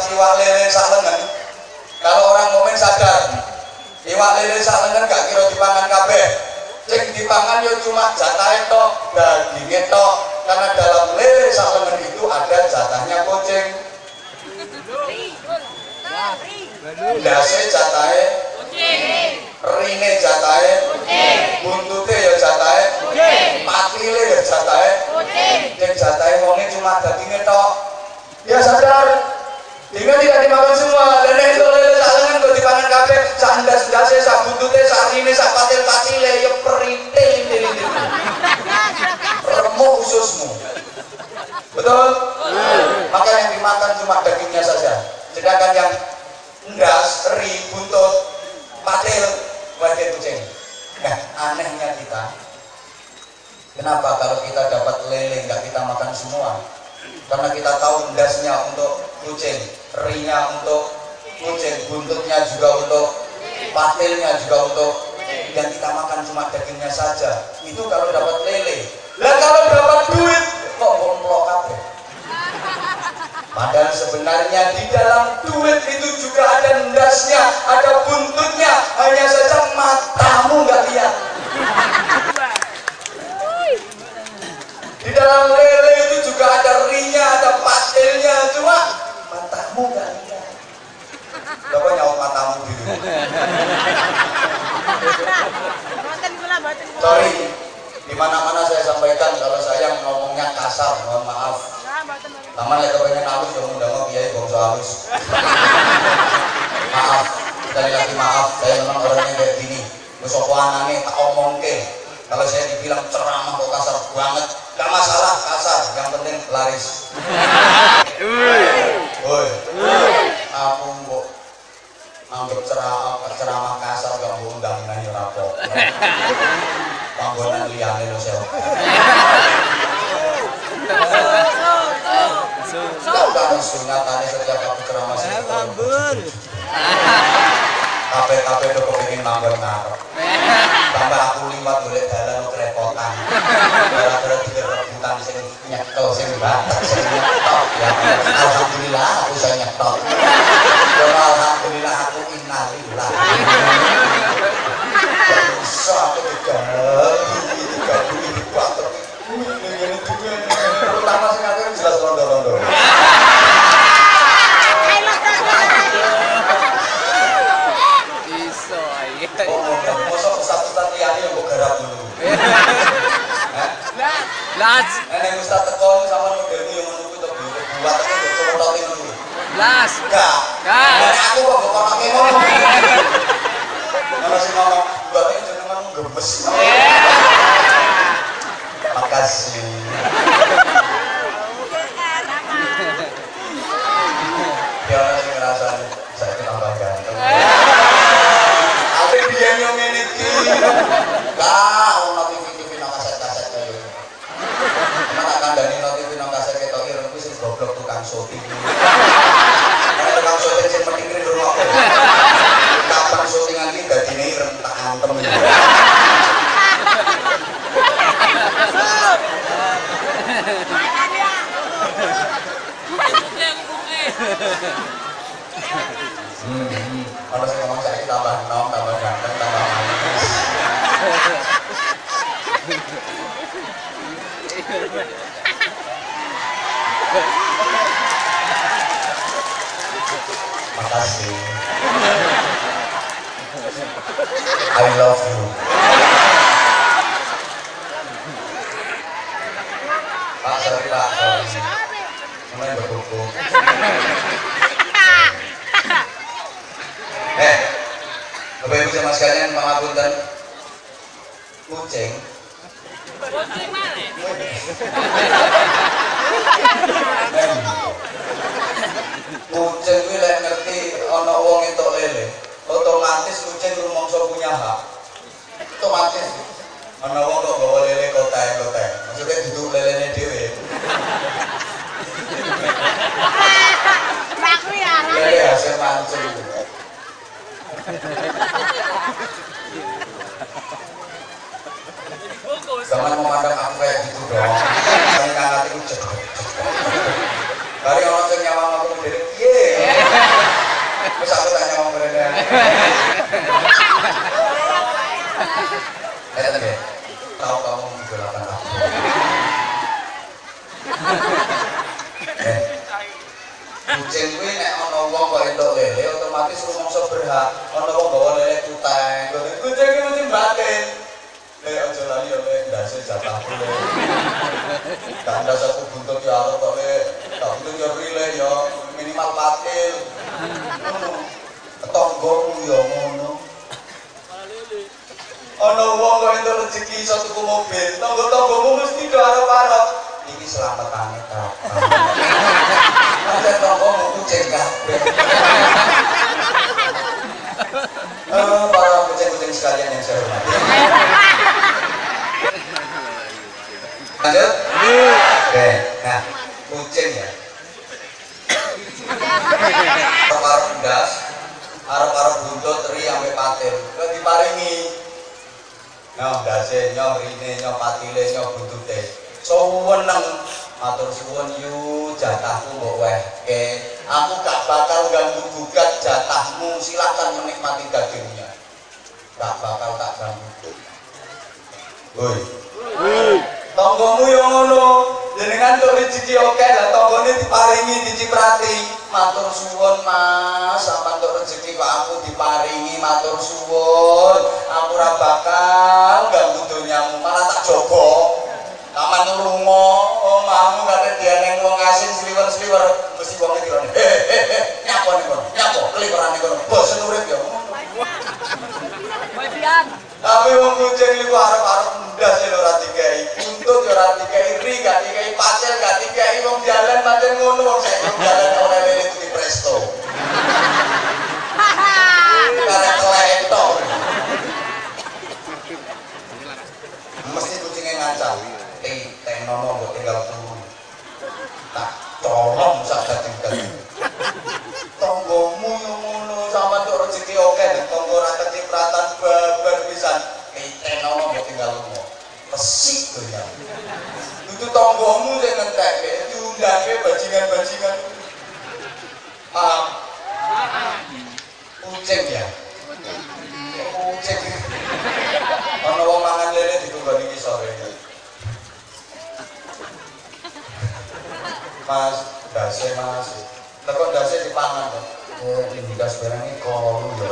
Dapat iwak lele sak kalau orang momen sadar, iwak lele sak lengan gak kira dipangan kabeh. Cek dipangan yo cuma jatah itu, dagingnya itu, karena dalam lele sak itu ada jatahnya kucing. Dase jatahe, rine jatahe, buntute ya jatahe, patile ya jatahe, jatahe wonge cuma dagingnya tok. Ya sadar, Hingga tidak dimakan semua, dan itu lele salengan kok dipangan kabeh, sandas dase, sak buntute, sak rine, sak patil patile, ya perintil ini remuk ususmu. Betul? Maka yang dimakan cuma dagingnya saja. Sedangkan yang endas, ri, buntut, patil, wajah kucing. Nah, anehnya kita, kenapa kalau kita dapat lele nggak kita makan semua? Karena kita tahu endasnya untuk kucing, rinya untuk kucing, buntutnya juga untuk patilnya juga untuk yang kita makan cuma dagingnya saja. Itu kalau dapat lele. Lah kalau dapat duit kok gomplok kabeh. Padahal sebenarnya di dalam duit itu juga ada endasnya, ada buntutnya, hanya saja matamu nggak lihat. Di dalam lele itu juga ada rinya, ada patilnya, cuma matamu nggak lihat. Bapak nyawa matamu gitu.
Kula.
Sorry, di mana-mana saya sampaikan kalau saya ngomongnya kasar, mohon maaf. Taman lek kepengen halus udah mau kiai bangsa halus. maaf, sekali lagi maaf, saya memang orangnya kayak gini. Apa anane tak omongke. Kalau saya dibilang ceramah kok kasar banget, gak masalah kasar, yang penting laris. Woi, aku kok anggap ceramah ceramah kasar gak mau undang nanya rapor. Panggonan liane lo saya. Tahu kan sunatane setiap aku ceramah. Kafe-kafe udah kepingin manggon ngarep. Tambah aku liwat golek dalan kerepotan. Gara-gara tiga rebutan sing nyekel sing batak sing nyetok ya. Alhamdulillah aku saya nyetok.
Blas.
Enggak.
Enggak.
aku kok bukan pakai ngono. Kalau sing ngono, mbak jenengan gemes. Iya. Makasih. gratis rumangsa berhak ana wong bawa lele kuteng kuteng kuteng mesti batin le aja lali yo le ndase jatah kuwi kan dasa kubuntut ya arep kok le tak kudu yo rile yo minimal patil. Ketonggo yo Nang lele di sore ini. Mas, dasi mas. Lekok dasi dipangan. Oh, ini gas barang ini kol ya.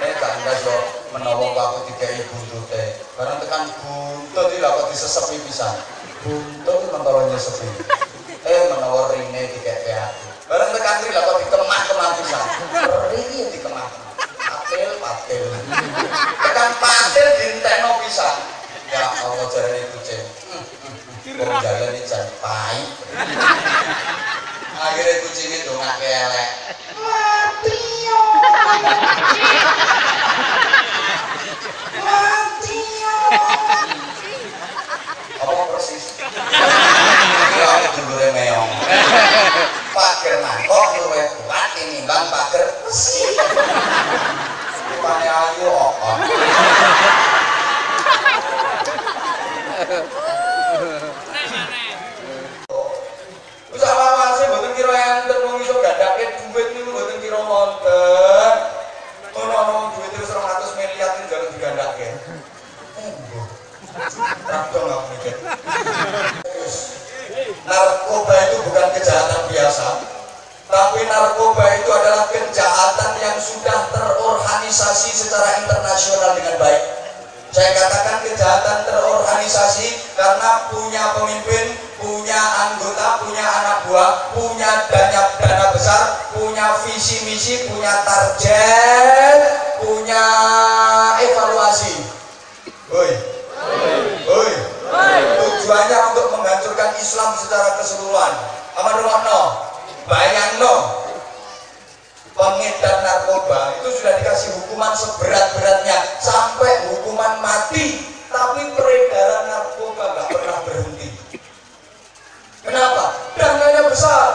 ini tak gas lo aku tiga ibu tuh teh. Barang tekan buntut itu lah disesepi pisan. Buntut mentolongnya sepi. Eh, menawar ringnya tiga teh Barang tekan iki lah kok dikemah-kemah pisan. Ringi dikemah. Patil, patil. Tekan patil dientekno pisan. Ya Allah jarane kucing. Wong jalane jan pahit. Akhirnya kucingnya dongake elek. Mati yo. Mati yo. Apa persis? Ya dulure meong. Pager mangkok luwe kuat tinimbang pager besi. Rupane ayu kok. Wis awase mboten kira enten wong iso gadake duit niku mboten kira wonten. Ono ono duit terus 200 miliar mikir. Narkoba itu bukan kejahatan biasa, tapi narkoba itu adalah kejahatan yang sudah terorganisasi secara internasional dengan baik. Saya katakan kejahatan terorganisasi karena punya pemimpin, punya anggota, punya anak buah, punya dana, dana besar, punya visi misi, punya target, punya evaluasi. Woi, woi, tujuannya untuk menghancurkan Islam secara keseluruhan. No, bayang no, pengedar narkoba itu sudah dikasih hukuman seberat-beratnya sampai hukuman mati tapi peredaran narkoba nggak pernah berhenti. Kenapa? dananya besar.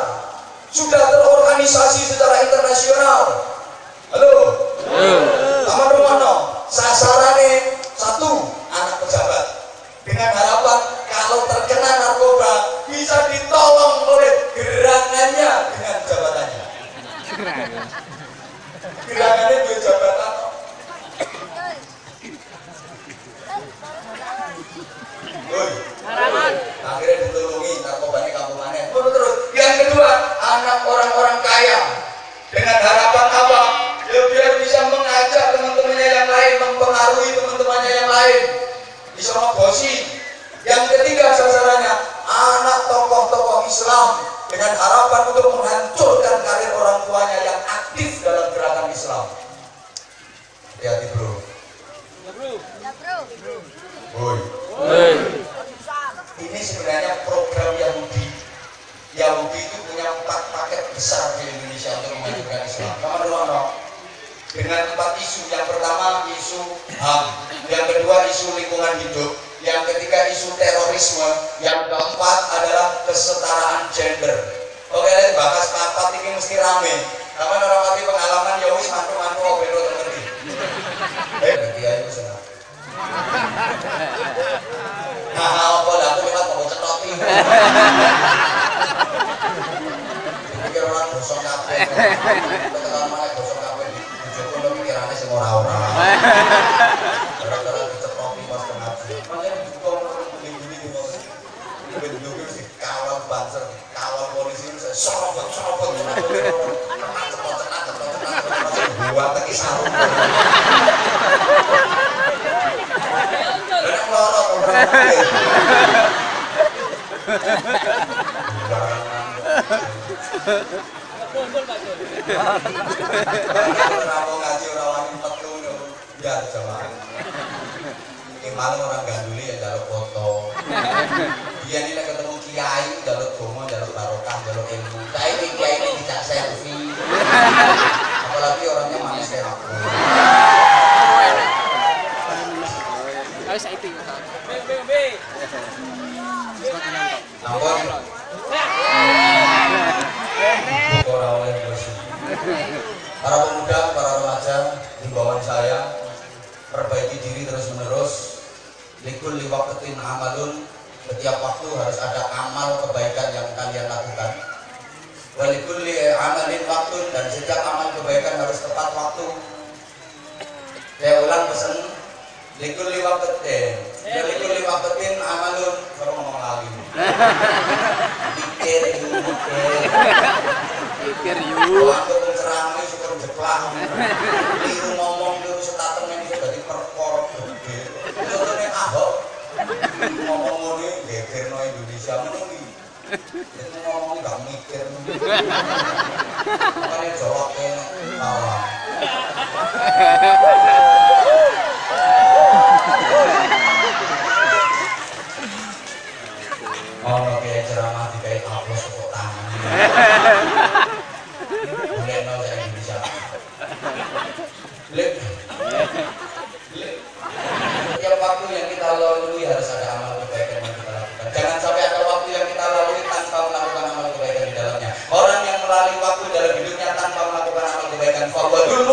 Sudah terorganisasi secara internasional. Halo? Taman Rumono sasarannya satu anak pejabat dengan harapan kalau terkena narkoba bisa ditolong oleh gerangannya dengan jabatannya. Gerakannya dua jabatan Woi, akhirnya ditolongi narkobanya kampungannya terus. Yang kedua anak orang-orang kaya. Dengan harapan apa? Ya biar bisa mengajak teman-temannya yang lain mempengaruhi teman-temannya yang lain bisa ngebosi yang ketiga sasarannya anak tokoh-tokoh Islam dengan harapan untuk menghancurkan karir orang tuanya yang aktif dalam gerakan Islam. Hati-hati bro. Woi. Ini sebenarnya program Yahudi. Yahudi itu punya empat paket besar di Indonesia untuk memajukan Islam. Dua, no. Dengan empat isu. Yang pertama isu HAM, yang kedua isu lingkungan hidup, yang ketiga isu terorisme, yang keempat adalah kesetaraan gender. Oke, lihat bahas papat ini mesti rame. Karena orang mati pengalaman ya wis mantu-mantu oke lo ngerti. Eh, dia itu senang. Nah, apa lah aku lewat mau cetoti. Pikir orang gosok kabeh. Tekan mana gosok kabeh di Joko lo sing ora-ora. Gara-gara dicetoki pas minggu-minggu kawal banser, kawal polisi. Yang lorot orang Kenapa ngaji orang wani metu? Biar jamaah. Ini malam orang ganduli ya jaluk foto. Dia ini ketemu kiai jaluk donga, jaluk barokah, jaluk ilmu. Nah ini kiai ini tidak selfie. Apalagi orangnya manis kayak aku.
Saya itu.
Namun orang oleh bersih. Para pemuda, para remaja, himbauan saya perbaiki diri terus menerus. Likul liwakatin amalun. Setiap waktu harus ada amal kebaikan yang kalian lakukan. Walikulli amalin waktu dan setiap amal kebaikan harus tepat waktu. Saya ulang pesan likulli wakatin. Ya likulli wakatin amalun. Kalau ngomong lagi. Mikir, mikir.
Pikir yuk.
aku menceramai lah liru ngomong liru setatu ini jadi perkor itu ini ahok ngomong ini geger Indonesia muni. itu ngomong gak mikir makanya jorok ini kawan Oh, ceramah dikait hapus kok tangannya. Amal kebaikan,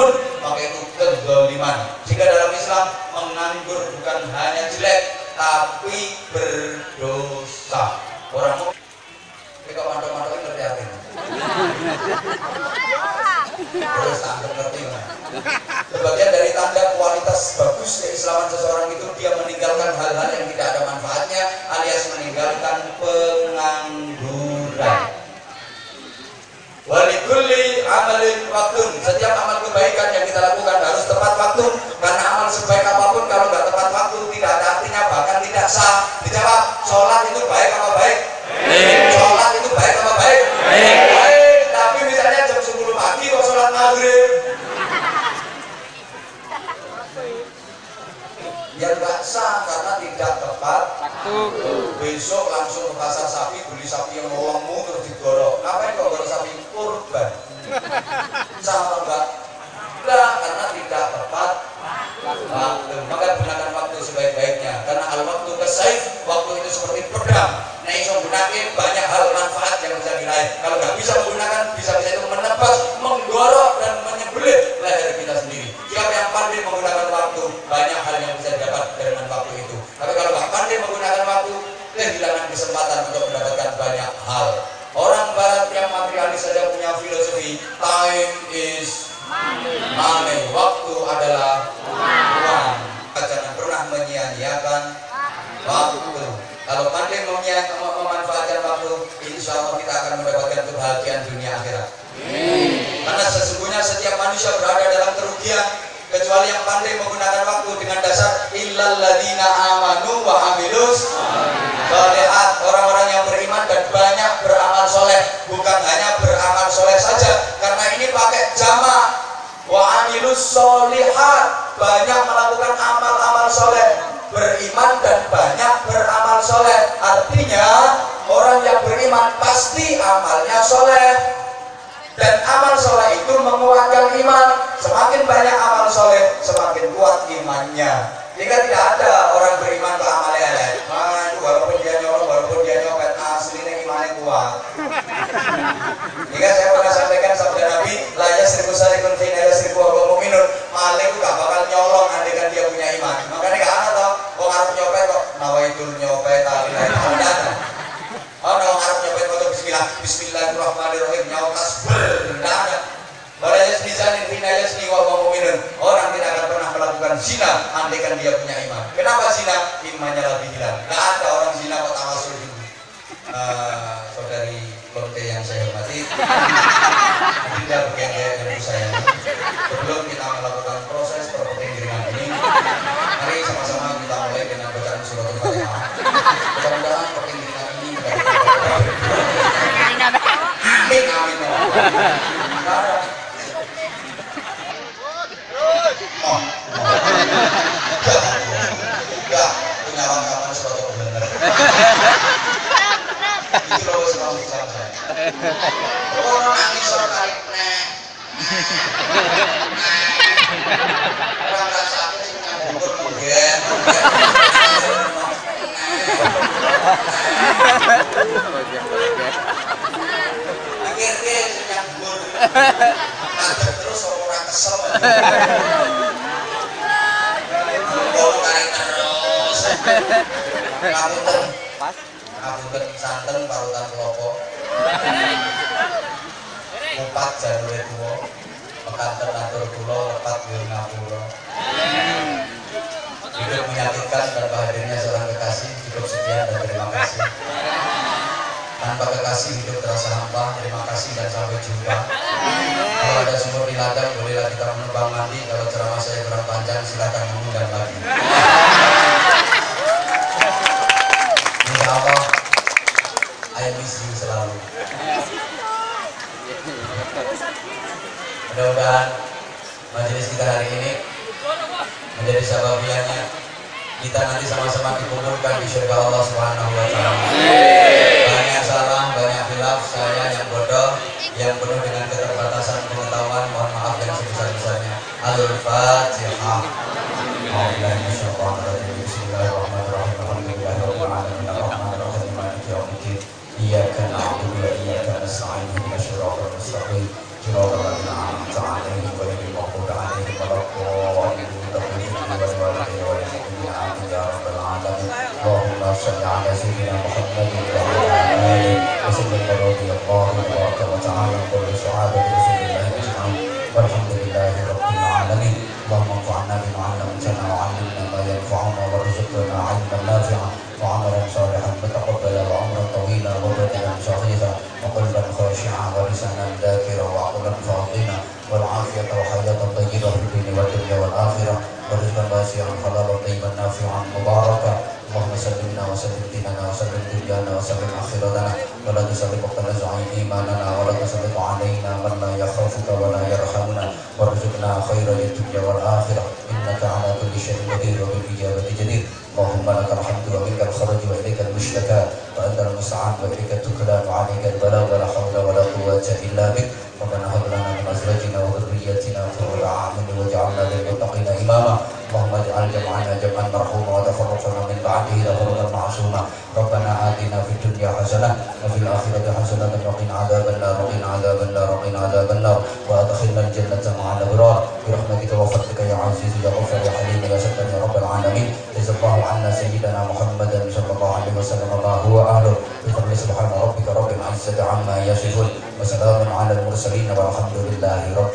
mem- memanfaatkan waktu insya Allah kita akan mendapatkan kebahagiaan dunia akhirat. Karena sesungguhnya setiap manusia berada dalam kerugian kecuali yang pandai menggunakan waktu dengan dasar illal ladina amanu wa amilus sholihat orang-orang yang beriman dan banyak beramal soleh. Bukan hanya beramal soleh saja karena ini pakai jama wa amilus sholihat banyak melakukan amal-amal soleh. Beriman dan banyak beramal soleh artinya orang yang beriman pasti amalnya soleh dan amal soleh itu menguatkan iman. Semakin banyak amal soleh semakin kuat imannya. Jika tidak ada orang beriman ke amalnya ya walaupun dia nyolong walaupun dia nyopet aslinya imannya kuat zina Andaikan dia punya iman Kenapa zina? Imannya lebih hilang. Gak ada orang zina kok tawasul dulu Eh, Saudari Lonte yang saya hormati. Tidak bergengge dengan saya. Sebelum kita melakukan proses perpenggiringan ini Mari sama-sama kita mulai dengan bacaan surat Al-Fatihah. Mudah-mudahan perpenggiringan ini mendapatkan Amin, amin. Sekarang Oh, enggak punya lengkapan suatu benar. Itu loh sebab ucapan saya. Orang orang terus orang kesel. Terus. Kapunten. Kapunten santen parutan kelopo. Upat jalure tuwa. Mekanten atur kula lepat yo ngapura. Hidup menyakitkan tanpa hadirnya seorang kekasih cukup sekian dan terima kasih. Tanpa kekasih hidup terasa hampa. Terima kasih dan sampai jumpa. Kalau ada sumur di ladang, bolehlah kita menumpang mandi. Kalau ceramah saya kurang panjang, silakan mengundang lagi. Insya Allah, I miss you majelis kita hari ini menjadi sababiannya kita nanti sama-sama dikumpulkan di surga Allah Subhanahu wa taala. Banyak salah, banyak khilaf, saya yang bodoh, yang penuh dengan keterbatasan pengetahuan, mohon maaf yang sebesar-besarnya. Al-Fatihah. صل على سيدنا محمد وعلى آله وسلم رضي الله تبارك وتعالى كل سعادة رسول الله أجمعين. والحمد لله رب العالمين. اللهم انفعنا بما علمتنا وعلمنا ما ينفعنا وارزقنا علما نافعا. وعملا صالحا فتقبل وعمرا طويلا وبدنا شقيقا وقلبا خاشعا ولسانا ذاكرا وعقلا فاطنا. والعافية وحياة طيبة في الدين والدنيا والآخرة. ورزقا واسعا حلالا طيبا نافعا مباركا. اللهم سلمنا وسلم ديننا وسلم دنيانا وسلم آخرتنا. ولا تسلط وتنزع إيماننا ولا تسلط علينا من لا يخافك ولا يرحمنا. وارزقنا خير الدنيا والآخرة. إنك على كل شيء قدير وبالإجابة جدير. اللهم لك الحمد ومنك الخرج وإليك المشتكى. وأنت المستعان وإليك التكلان وعليك البلاء ولا حول ولا قوة إلا بك. بعده تفرقا معصوما ربنا آتنا في الدنيا حسنة وفي الآخرة حسنة وقنا عذاب النار وقنا عذاب النار وقنا عذاب النار. وأدخلنا الجنة مع الأبرار. برحمتك وفضلك يا عزيز يا غفور يا حليم يا ستر يا رب العالمين. جزا الله عنا سيدنا محمدا صلى الله عليه وسلم ما هو أهله. بفضل سبحان ربك رب العزة عما يصفون. وسلام على المرسلين والحمد لله رب